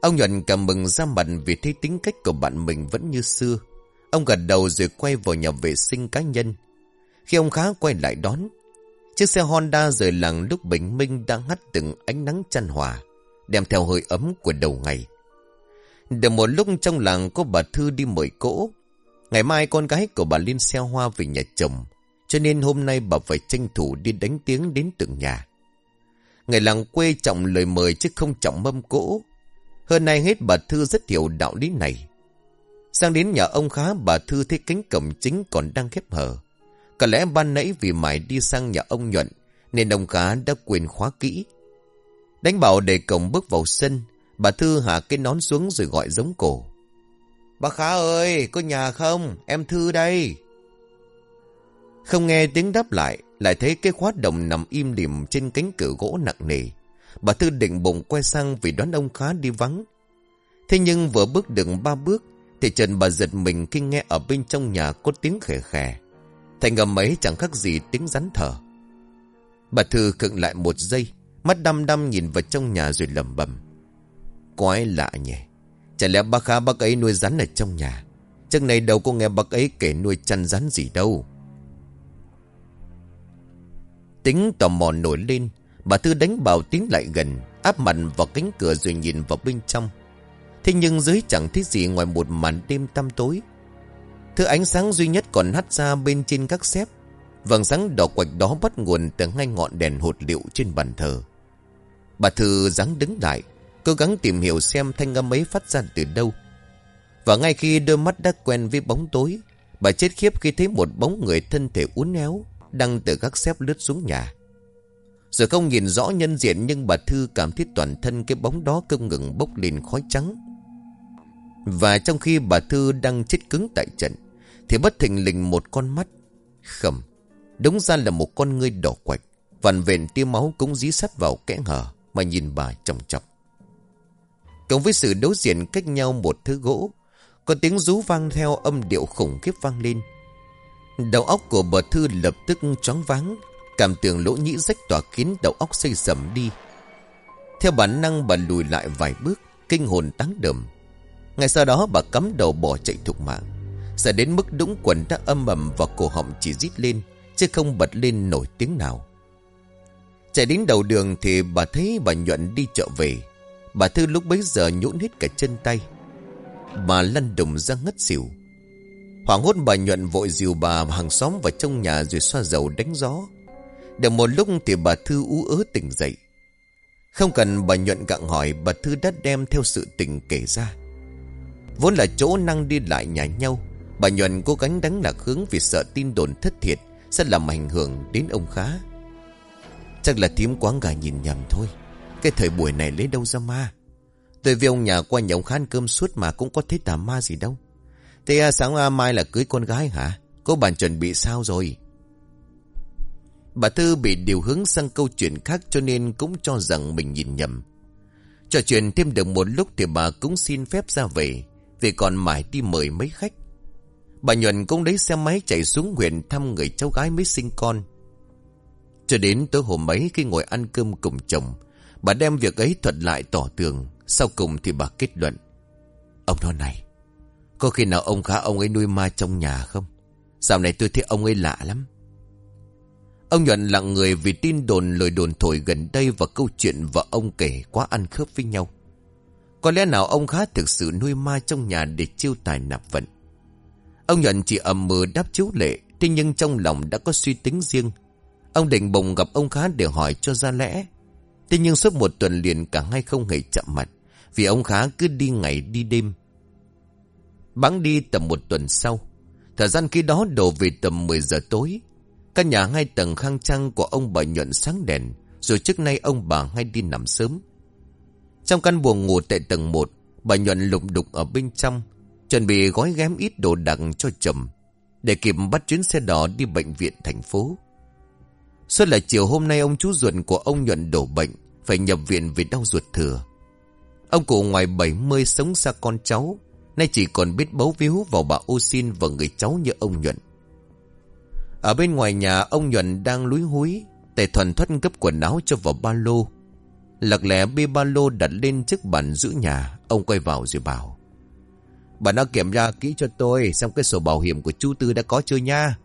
Ông Nhuận cảm mừng ra mặt vì thấy tính cách của bạn mình vẫn như xưa. Ông gật đầu rồi quay vào nhà vệ sinh cá nhân. Khi ông Khá quay lại đón, chiếc xe Honda rời làng lúc bình minh đang hắt từng ánh nắng chăn hòa, đem theo hơi ấm của đầu ngày. Được một lúc trong làng có bà Thư đi mời cỗ. Ngày mai con gái của bà Liên xe hoa về nhà chồng, cho nên hôm nay bà phải tranh thủ đi đánh tiếng đến từng nhà. Người làng quê trọng lời mời chứ không trọng mâm cỗ. Hơn nay hết bà Thư rất hiểu đạo lý này. Sang đến nhà ông khá bà Thư thấy cánh cổng chính còn đang khép hờ. Có lẽ ban nãy vì mải đi sang nhà ông Nhuận nên ông khá đã quên khóa kỹ. Đánh bảo để cổng bước vào sân Bà Thư hạ cái nón xuống rồi gọi giống cổ. Bà Khá ơi, có nhà không? Em Thư đây. Không nghe tiếng đáp lại, lại thấy cái khóa đồng nằm im lìm trên cánh cửa gỗ nặng nề. Bà Thư định bụng quay sang vì đoán ông Khá đi vắng. Thế nhưng vừa bước được ba bước, thì trần bà giật mình khi nghe ở bên trong nhà có tiếng khè khè. Thành ngầm ấy chẳng khác gì tiếng rắn thở. Bà Thư cựng lại một giây, mắt đăm đăm nhìn vào trong nhà rồi lầm bầm. Quái lạ nhỉ. Chả lẽ bác khá bác ấy nuôi rắn ở trong nhà. trước này đâu có nghe bác ấy kể nuôi chăn rắn gì đâu. Tính tò mò nổi lên. Bà Thư đánh bào tiến lại gần. Áp mặt vào cánh cửa rồi nhìn vào bên trong. Thế nhưng dưới chẳng thấy gì ngoài một màn đêm tăm tối. Thứ ánh sáng duy nhất còn hắt ra bên trên các xếp. Vầng sáng đỏ quạch đó bắt nguồn từ ngay ngọn đèn hột liệu trên bàn thờ. Bà Thư dáng đứng lại, Cố gắng tìm hiểu xem thanh âm ấy phát ra từ đâu Và ngay khi đôi mắt đã quen với bóng tối Bà chết khiếp khi thấy một bóng người thân thể uốn éo Đang từ các xếp lướt xuống nhà giờ không nhìn rõ nhân diện Nhưng bà Thư cảm thấy toàn thân cái bóng đó không ngừng bốc lên khói trắng Và trong khi bà Thư đang chết cứng tại trận thì bất thình lình một con mắt Khẩm Đúng ra là một con ngươi đỏ quạch, Vằn vện tia máu cũng dí sắt vào kẽ hở Mà nhìn bà trọng chọc Cộng với sự đối diện cách nhau một thứ gỗ, Có tiếng rú vang theo âm điệu khủng khiếp vang lên. Đầu óc của bà Thư lập tức choáng váng, Cảm tưởng lỗ nhĩ rách tỏa kín đầu óc xây sầm đi. Theo bản năng bà lùi lại vài bước, Kinh hồn táng đầm. Ngay sau đó bà cắm đầu bỏ chạy thục mạng. Sợ đến mức đũng quần đã âm ầm vào cổ họng chỉ rít lên, Chứ không bật lên nổi tiếng nào. Chạy đến đầu đường thì bà thấy bà nhuận đi chợ về. Bà Thư lúc bấy giờ nhũn hết cả chân tay. Bà lăn đùng ra ngất xỉu. Hoảng hốt bà nhuận vội dìu bà hàng xóm vào trong nhà rồi xoa dầu đánh gió. Được một lúc thì bà Thư ú ớ tỉnh dậy. Không cần bà nhuận gặng hỏi, bà Thư đã đem theo sự tình kể ra. Vốn là chỗ năng đi lại nhà nhau. Bà nhuận cố gắng đánh lạc hướng vì sợ tin đồn thất thiệt Sẽ làm ảnh hưởng đến ông khá. Chắc là thím quán gà nhìn nhầm thôi. Cái thời buổi này lấy đâu ra ma? Tôi với ông nhà qua nhà ông khán cơm suốt mà cũng có thấy tà ma gì đâu. Thế à, sáng à, mai là cưới con gái hả? Cô bạn chuẩn bị sao rồi? Bà Thư bị điều hướng sang câu chuyện khác cho nên cũng cho rằng mình nhìn nhầm. Trò chuyện thêm được một lúc thì bà cũng xin phép ra về, vì còn mãi đi mời mấy khách. Bà Nhuận cũng lấy xe máy chạy xuống huyện thăm người cháu gái mới sinh con. Cho đến tối hôm ấy khi ngồi ăn cơm cùng chồng, Bà đem việc ấy thuật lại tỏ tường. Sau cùng thì bà kết luận Ông nói này Có khi nào ông khá ông ấy nuôi ma trong nhà không? Dạo này tôi thấy ông ấy lạ lắm. Ông nhuận lặng người vì tin đồn lời đồn thổi gần đây Và câu chuyện vợ ông kể quá ăn khớp với nhau. Có lẽ nào ông khá thực sự nuôi ma trong nhà để chiêu tài nạp vận? Ông nhuận chỉ ầm mờ đáp chiếu lệ, Thế nhưng trong lòng đã có suy tính riêng Ông định bồng gặp ông khá để hỏi cho ra lẽ Thế nhưng suốt một tuần liền cả hai không hề chậm mặt. Vì ông Khá cứ đi ngày đi đêm. Bắn đi tầm một tuần sau. Thời gian khi đó đổ về tầm 10 giờ tối. Căn nhà hai tầng khang trang của ông bà nhuận sáng đèn. Rồi trước nay ông bà hay đi nằm sớm. Trong căn buồng ngủ tại tầng 1. Bà nhuận lục đục ở bên trong. Chuẩn bị gói ghém ít đồ đạc cho chồng. Để kịp bắt chuyến xe đỏ đi bệnh viện thành phố. Suốt là chiều hôm nay, ông chú ruột của ông nhuận đổ bệnh, Phải nhập viện vì đau ruột thừa Ông cụ ngoài 70 sống xa con cháu, Nay chỉ còn biết bấu víu vào bà ô xin và người cháu như ông nhuận Ở bên ngoài nhà, ông Nhuận đang lúi húi, tề thuần thoát gấp quần áo cho vào ba lô Lật lẽ bê ba lô đặt lên chiếc bàn giữ nhà, Ông quay vào rồi bảo Bà nó kiểm tra kỹ cho tôi Xem cái sổ bảo hiểm của chú Tư đã có chưa nha.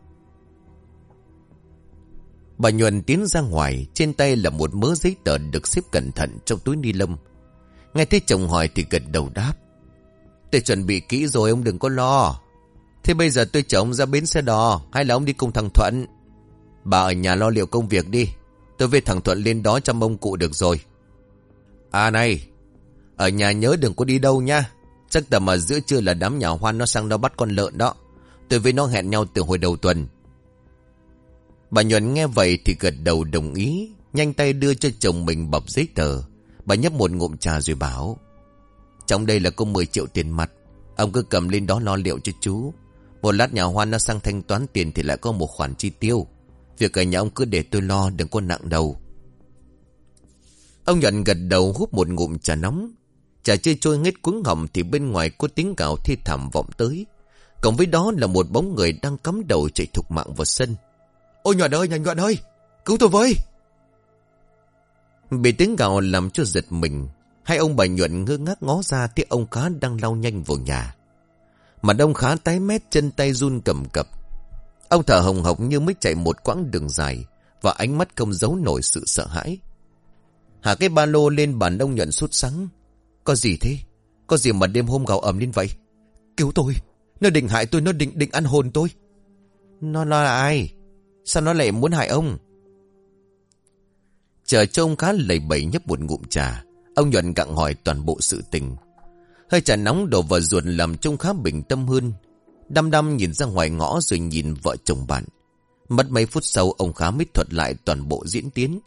Bà Nhuận tiến ra ngoài, Trên tay là một mớ giấy tờ được xếp cẩn thận trong túi ni lông. Nghe thấy chồng hỏi thì gật đầu đáp. Tôi chuẩn bị kỹ rồi, ông đừng có lo. Thế bây giờ tôi chở ông ra bến xe đò, Hay là ông đi cùng thằng Thuận? Bà ở nhà lo liệu công việc đi. Tôi với thằng Thuận lên đó chăm ông cụ được rồi. À này, Ở nhà nhớ đừng có đi đâu nha. Chắc tầm ở giữa trưa là đám nhà hoan nó sang đó bắt con lợn đó. Tôi với nó hẹn nhau từ hồi đầu tuần. Bà Nhuận nghe vậy thì gật đầu đồng ý, Nhanh tay đưa cho chồng mình bọc giấy tờ. Bà nhấp một ngụm trà rồi bảo, Trong đây là có 10 triệu tiền mặt, Ông cứ cầm lên đó lo liệu cho chú. Một lát nhà hoan nó sang thanh toán tiền Thì lại có một khoản chi tiêu. Việc ở nhà ông cứ để tôi lo, đừng có nặng đầu. Ông Nhuận gật đầu hút một ngụm trà nóng. Trà chưa trôi ngết cuống họng Thì bên ngoài có tiếng gạo thi thảm vọng tới. Cộng với đó là một bóng người Đang cắm đầu chạy thục mạng vào sân. Ôi Nhuận ơi, Nhuận ơi, cứu tôi với. Bị tiếng gạo làm cho giật mình Hai ông bà Nhuận ngơ ngác ngó ra Thấy ông khá đang lao nhanh vào nhà. Mà đông khá tái mét chân tay run cầm cập. Ông thở hồng hộc như mới chạy một quãng đường dài Và ánh mắt không giấu nổi sự sợ hãi. Hạ cái ba lô lên bàn ông nhuận sút sắng có gì thế? Có gì mà đêm hôm gào ầm lên vậy? Cứu tôi! Nó định hại tôi Nó định định ăn hồn tôi. Nó là ai? Sao nó lại muốn hại ông? Chờ trông khá lầy bẩy nhấp một ngụm trà Ông nhuận gặng hỏi toàn bộ sự tình. Hơi trà nóng đổ vào ruột làm trông khá bình tâm hơn. Đăm đăm nhìn ra ngoài ngõ rồi nhìn vợ chồng bạn. Mất mấy phút sau ông khá mới thuật lại toàn bộ diễn tiến.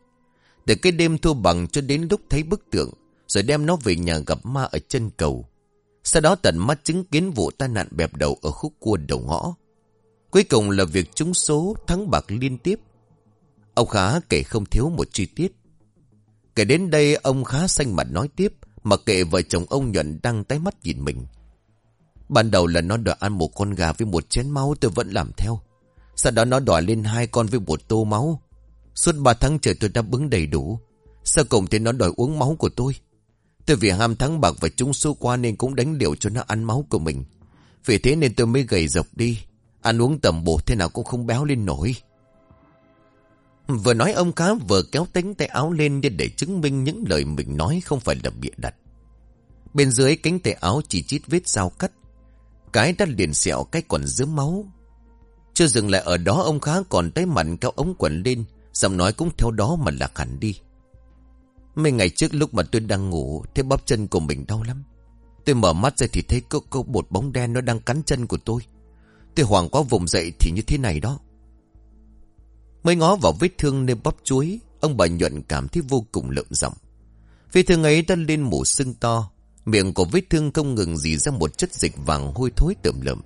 Từ cái đêm thua bằng cho đến lúc thấy bức tượng, rồi đem nó về nhà gặp ma ở chân cầu. Sau đó tận mắt chứng kiến vụ tai nạn bẹp đầu ở khúc cua đầu ngõ. Cuối cùng là việc trúng số thắng bạc liên tiếp. Ông Khá kể không thiếu một chi tiết. Kể đến đây ông Khá xanh mặt nói tiếp, mà kệ vợ chồng ông Nhuận đang tái mắt nhìn mình. Ban đầu là nó đòi ăn một con gà với một chén máu tôi vẫn làm theo. Sau đó nó đòi lên hai con với một tô máu. Suốt ba tháng trời tôi đã bứng đầy đủ. Sau cùng thì nó đòi uống máu của tôi. Tôi vì ham thắng bạc và trúng số qua nên cũng đánh liều cho nó ăn máu của mình. Vì thế nên tôi mới gầy dọc đi. Ăn uống tầm bổ thế nào cũng không béo lên nổi. Vừa nói ông cá vừa kéo tính tay áo lên để chứng minh những lời mình nói không phải là bịa đặt. Bên dưới cánh tay áo chỉ chít vết dao cắt. Cái đã liền sẹo cái còn dớm máu. Chưa dừng lại ở đó, ông khá còn tay mạnh kéo ống quần lên. Giọng nói cũng theo đó mà lạc hẳn đi. Mấy ngày trước lúc mà tôi đang ngủ Thấy bắp chân của mình đau lắm Tôi mở mắt ra thì thấy có, có một bóng đen Nó đang cắn chân của tôi Tôi hoảng quá vùng dậy thì như thế này đó Mới ngó vào vết thương nơi bắp chuối Ông bà nhuận cảm thấy vô cùng lợm giọng Vết thương ấy đã lên mủ sưng to Miệng của vết thương không ngừng dì ra một chất dịch vàng hôi thối tởm lợm.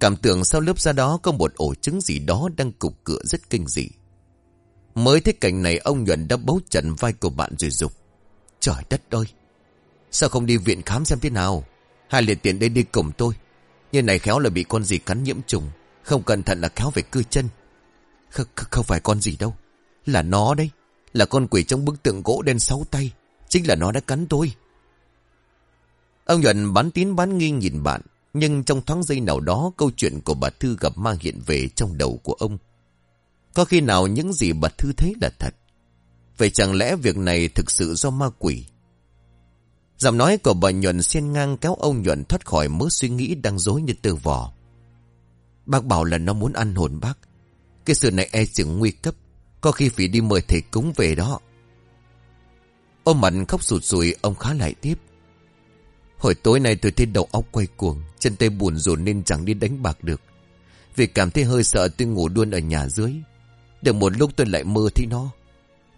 Cảm tưởng sau lớp da đó có một ổ trứng gì đó đang cục cửa rất kinh dị. Mới thấy cảnh này ông Nhuận đã bấu chặt vai của bạn rồi dục Trời đất ơi! Sao không đi viện khám xem thế nào? Hai liệt tiện đây đi cùng tôi. Như này khéo là bị con gì cắn nhiễm trùng. Không cẩn thận là khéo phải cư chân. Kh không phải con gì đâu. Là nó đấy. Là con quỷ trong bức tượng gỗ đen sáu tay. Chính là nó đã cắn tôi. Ông Nhuận bán tín bán nghi nhìn bạn, nhưng trong thoáng giây nào đó câu chuyện của bà Thư gặp ma hiện về trong đầu của ông. Có khi nào những gì bà Thư thấy là thật? Vậy chẳng lẽ việc này thực sự do ma quỷ? Giọng nói của bà Nhuận xen ngang kéo ông Nhuận thoát khỏi mớ suy nghĩ đang dối như từ vò. Bác bảo là nó muốn ăn hồn bác. Cái sự này e chừng nguy cấp. Có khi phải đi mời thầy cúng về đó. ông mạnh khóc sụt sùi ông khá lại tiếp. Hồi tối nay tôi thấy đầu óc quay cuồng, chân tay buồn rộn nên chẳng đi đánh bạc được. Vì cảm thấy hơi sợ tôi ngủ luôn ở nhà dưới. Được một lúc tôi lại mơ thấy nó.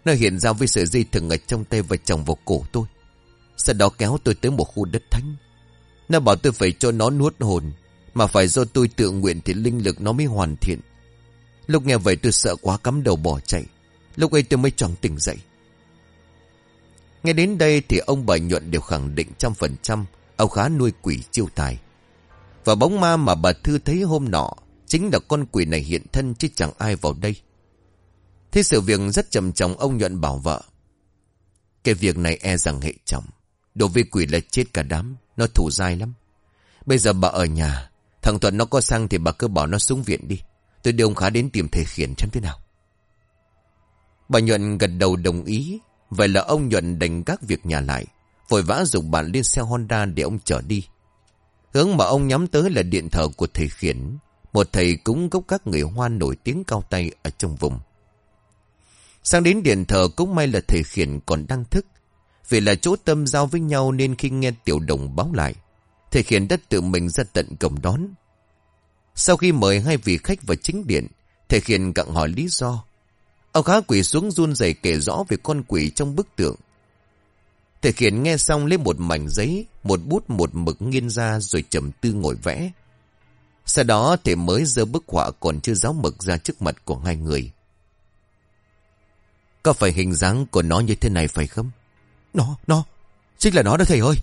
Nó hiện ra với sợi dây thừng ở trong tay và chồng vào cổ tôi. Sau đó kéo tôi tới một khu đất thánh. Nó bảo tôi phải cho nó nuốt hồn, mà phải do tôi tự nguyện thì linh lực nó mới hoàn thiện. Lúc nghe vậy tôi sợ quá cắm đầu bỏ chạy. Lúc ấy tôi mới tròn tỉnh dậy. Nghe đến đây thì ông bà nhuận đều khẳng định trăm phần trăm ông khá nuôi quỷ chiêu tài. Và bóng ma mà bà Thư thấy hôm nọ Chính là con quỷ này hiện thân chứ chẳng ai vào đây Thế sự việc rất trầm trọng, ông nhuận bảo vợ. Cái việc này e rằng hệ trọng. Đồ vi quỷ là chết cả đám, Nó thủ dai lắm. Bây giờ bà ở nhà, Thằng Thuận nó có sang thì bà cứ bảo nó xuống viện đi. Tôi đưa ông Khá đến tìm thầy khiển xem thế nào. Bà Nhuận gật đầu đồng ý. Vậy là ông Nhuận đành các việc nhà lại, Vội vã dùng bạn lên xe Honda để ông chở đi. Hướng mà ông nhắm tới là điện thờ của thầy khiển. Một thầy cúng gốc các người hoa nổi tiếng cao tay ở trong vùng. Sang đến điện thờ cũng may là thầy khiển còn đang thức. Vì là chỗ tâm giao với nhau nên khi nghe tiểu đồng báo lại Thầy khiển đã tự mình ra tận cổng đón. Sau khi mời hai vị khách vào chính điện Thầy khiển cặn hỏi lý do. Ông khá quỷ xuống run rẩy kể rõ về con quỷ trong bức tượng. Thầy khiển nghe xong lấy một mảnh giấy, Một bút, một mực nghiên ra rồi trầm tư ngồi vẽ. Sau đó thầy mới dơ bức họa còn chưa giáo mực ra trước mặt của hai người có phải hình dáng của nó như thế này phải không? Nó, nó, chính là nó đó thầy ơi.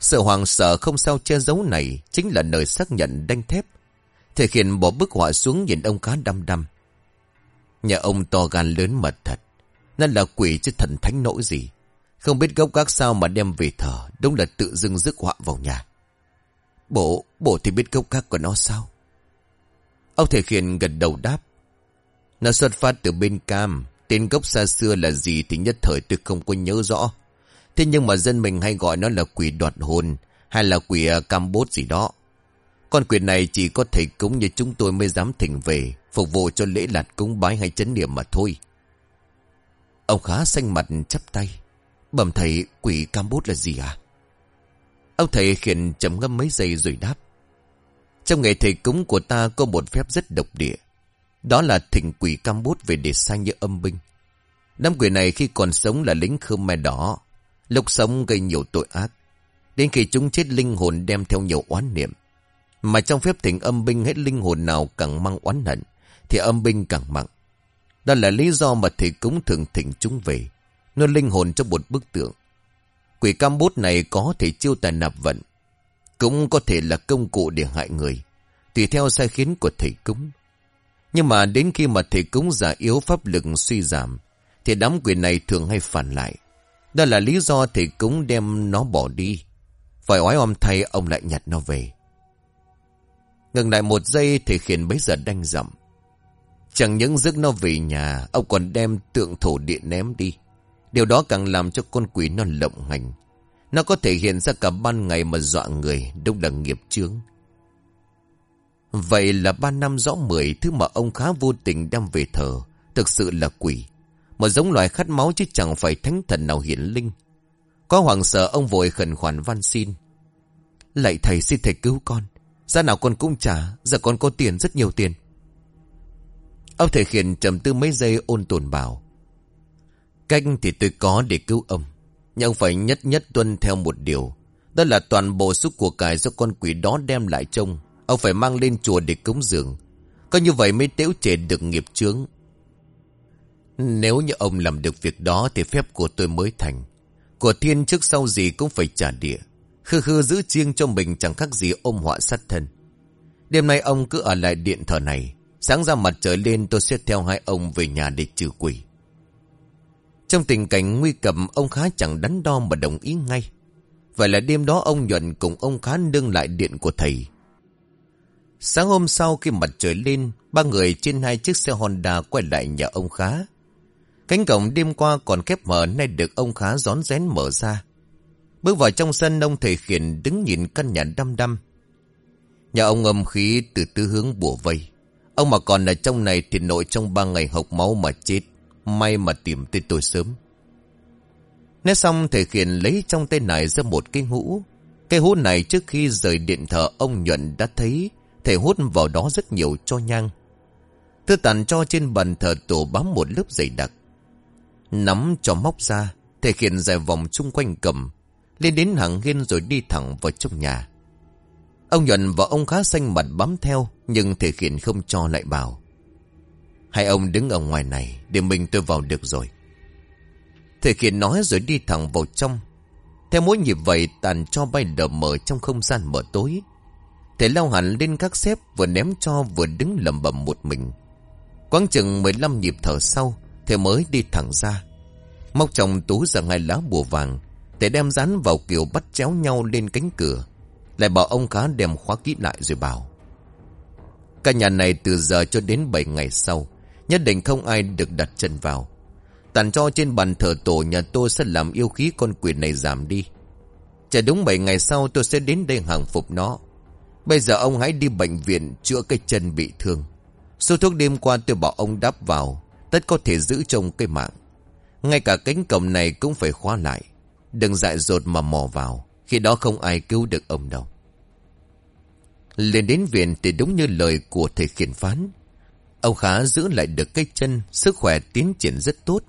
Sự hoàng sợ không sao che giấu này chính là nơi xác nhận đanh thép. Thầy khiển bỏ bức họa xuống nhìn ông cá đăm đăm. Nhà ông to gan lớn mật thật. nên là quỷ chứ thần thánh nỗi gì. Không biết gốc gác sao mà đem về thờ. Đúng là tự dưng rước họa vào nhà. Bộ, bộ thì biết gốc gác của nó sao? Ông thầy khiển gật đầu đáp. Nó xuất phát từ bên Cam. Tên gốc xa xưa là gì thì nhất thời tôi không có nhớ rõ. Thế nhưng mà dân mình hay gọi nó là quỷ đoạt hồn hay là quỷ à, gì đó. Con quỷ này chỉ có thể cúng như chúng tôi mới dám thỉnh về, phục vụ cho lễ lạt cúng bái hay chấn niệm mà thôi. Ông khá xanh mặt chắp tay. Bẩm thầy quỷ Cambốt là gì à? Ông thầy khiển chấm ngâm mấy giây rồi đáp. Trong ngày thầy cúng của ta có một phép rất độc địa. Đó là thỉnh quỷ cam bút về để sai như âm binh. Đám quỷ này khi còn sống là lính Khmer đỏ. Lúc sống gây nhiều tội ác. Đến khi chúng chết linh hồn đem theo nhiều oán niệm. Mà trong phép thỉnh âm binh hết linh hồn nào càng mang oán hận, thì âm binh càng mặn. Đó là lý do mà thầy cúng thường thỉnh chúng về, nuôi linh hồn cho một bức tượng. Quỷ cam bút này có thể chiêu tài nạp vận, cũng có thể là công cụ để hại người, tùy theo sai khiến của thầy cúng. Nhưng mà đến khi mà thầy cúng giả yếu pháp lực suy giảm, thì đám quyền này thường hay phản lại. Đó là lý do thầy cúng đem nó bỏ đi. Phải oái om thay ông lại nhặt nó về. Ngừng lại một giây thầy khiển bấy giờ đanh dậm. Chẳng những rước nó về nhà, ông còn đem tượng thổ địa ném đi. Điều đó càng làm cho con quỷ nó lộng hành. Nó có thể hiện ra cả ban ngày mà dọa người, đúng là nghiệp chướng. Vậy là ba năm rõ mười thứ mà ông khá vô tình đem về thờ, thực sự là quỷ. Một giống loài khát máu chứ chẳng phải thánh thần nào hiển linh. Có hoàng sợ ông vội khẩn khoản van xin. Lạy thầy xin thầy cứu con. Ra nào con cũng trả, giờ con có tiền rất nhiều tiền. Ông thầy khiển trầm tư mấy giây ôn tồn bảo. Cách thì tôi có để cứu ông. Nhưng ông phải nhất nhất tuân theo một điều. Đó là toàn bộ sức của cải do con quỷ đó đem lại trông Ông phải mang lên chùa để cúng dường. Có như vậy mới tiễu trệ được nghiệp chướng. Nếu như ông làm được việc đó Thì phép của tôi mới thành. Của thiên trước sau gì cũng phải trả địa. Khư khư giữ chiêng cho mình Chẳng khác gì ôm họa sát thân. Đêm nay ông cứ ở lại điện thờ này. Sáng ra mặt trời lên tôi sẽ theo hai ông về nhà để trừ quỷ. Trong tình cảnh nguy cầm Ông khá chẳng đắn đo mà đồng ý ngay. Vậy là đêm đó ông nhuận cùng ông khá nương lại điện của thầy. Sáng hôm sau khi mặt trời lên, ba người trên hai chiếc xe Honda quay lại nhà ông Khá. Cánh cổng đêm qua còn khép mở nay được ông Khá rón rén mở ra. Bước vào trong sân ông thầy khiển đứng nhìn căn nhà đăm đăm. Nhà ông âm khí từ tư hướng bùa vây. Ông mà còn ở trong này thì nội trong ba ngày hộc máu mà chết. May mà tìm tới tôi sớm. Nói xong thầy khiển lấy trong tay này ra một cái hũ. Cái hũ này trước khi rời điện thờ ông Nhuận đã thấy Thầy hút vào đó rất nhiều cho nhang. Thư tàn cho trên bàn thờ tổ bám một lớp dày đặc. Nắm cho móc ra, thầy khiển dài vòng chung quanh cầm, lên đến hàng hiên rồi đi thẳng vào trong nhà. Ông Nhuận và ông khá xanh mặt bám theo, nhưng thầy khiển không cho lại bảo. Hai ông đứng ở ngoài này, để mình tôi vào được rồi. Thầy khiển nói rồi đi thẳng vào trong. Theo mỗi nhịp vậy tàn cho bay đờ mở trong không gian mở tối. Thầy lao hẳn lên các xếp vừa ném cho vừa đứng lầm bầm một mình. Quang chừng 15 nhịp thở sau, thầy mới đi thẳng ra. Móc trong tú ra ngay lá bùa vàng, thầy đem dán vào kiểu bắt chéo nhau lên cánh cửa. Lại bảo ông khá đem khóa kỹ lại rồi bảo. Căn nhà này từ giờ cho đến 7 ngày sau, nhất định không ai được đặt chân vào. Tàn cho trên bàn thờ tổ nhà tôi sẽ làm yêu khí con quỷ này giảm đi. Chả đúng 7 ngày sau tôi sẽ đến đây hàng phục nó. Bây giờ ông hãy đi bệnh viện chữa cái chân bị thương. Số thuốc đêm qua tôi bảo ông đáp vào, tất có thể giữ trong cái mạng. Ngay cả cánh cổng này cũng phải khóa lại. Đừng dại dột mà mò vào, khi đó không ai cứu được ông đâu. Lên đến viện thì đúng như lời của thầy khiển phán. Ông Khá giữ lại được cái chân, sức khỏe tiến triển rất tốt.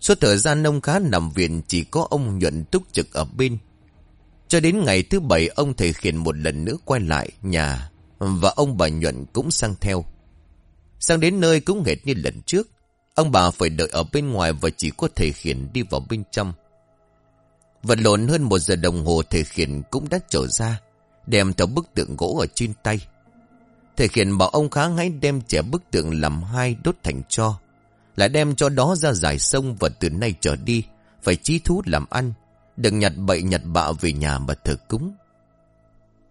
Suốt thời gian ông Khá nằm viện chỉ có ông nhuận túc trực ở bên. Cho đến ngày thứ bảy ông thầy khiển một lần nữa quay lại nhà và ông bà nhuận cũng sang theo. Sang đến nơi cũng hệt như lần trước. Ông bà phải đợi ở bên ngoài và chỉ có thầy khiển đi vào bên trong. Vật lộn hơn một giờ đồng hồ thầy khiển cũng đã trở ra, đem theo bức tượng gỗ ở trên tay. Thầy khiển bảo ông khá hãy đem trẻ bức tượng làm hai đốt thành cho, lại đem cho đó ra giải sông và từ nay trở đi, phải trí thú làm ăn, đừng nhặt bậy nhặt bạ về nhà mà thờ cúng.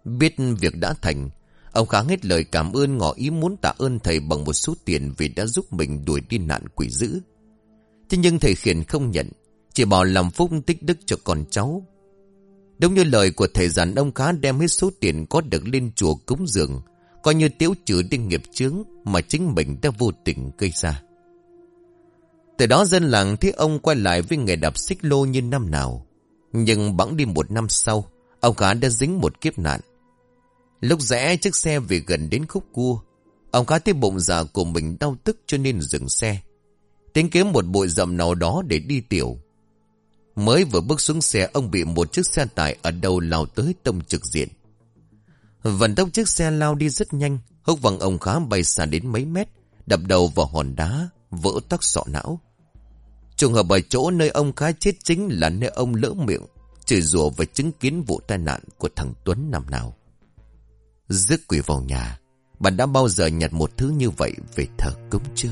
Biết việc đã thành, Ông khá hết lời cảm ơn ngỏ ý muốn tạ ơn thầy bằng một số tiền vì đã giúp mình đuổi đi nạn quỷ dữ. Thế nhưng thầy khiển không nhận, chỉ bảo làm phúc tích đức cho con cháu. Đúng như lời của thầy giản ông khá đem hết số tiền có được lên chùa cúng dường, coi như tiếu trừ đi nghiệp chướng mà chính mình đã vô tình gây ra. Từ đó dân làng thấy ông quay lại với nghề đạp xích lô như năm nào. Nhưng bẵng đi một năm sau, ông khá đã dính một kiếp nạn. Lúc rẽ chiếc xe về gần đến khúc cua. Ông cá thấy bụng dạ của mình đau tức cho nên dừng xe. Tính kiếm một bụi rậm nào đó để đi tiểu. Mới vừa bước xuống xe ông bị một chiếc xe tải ở đầu lao tới tông trực diện. Vận tốc chiếc xe lao đi rất nhanh. Hốc văng ông khá bay xa đến mấy mét. Đập đầu vào hòn đá, vỡ tắc sọ não. Trường hợp ở chỗ nơi ông khá chết chính là nơi ông lỡ miệng, chửi rủa và chứng kiến vụ tai nạn của thằng Tuấn năm nào. Rước quỷ vào nhà Bạn đã bao giờ nhặt một thứ như vậy về thờ cúng chưa?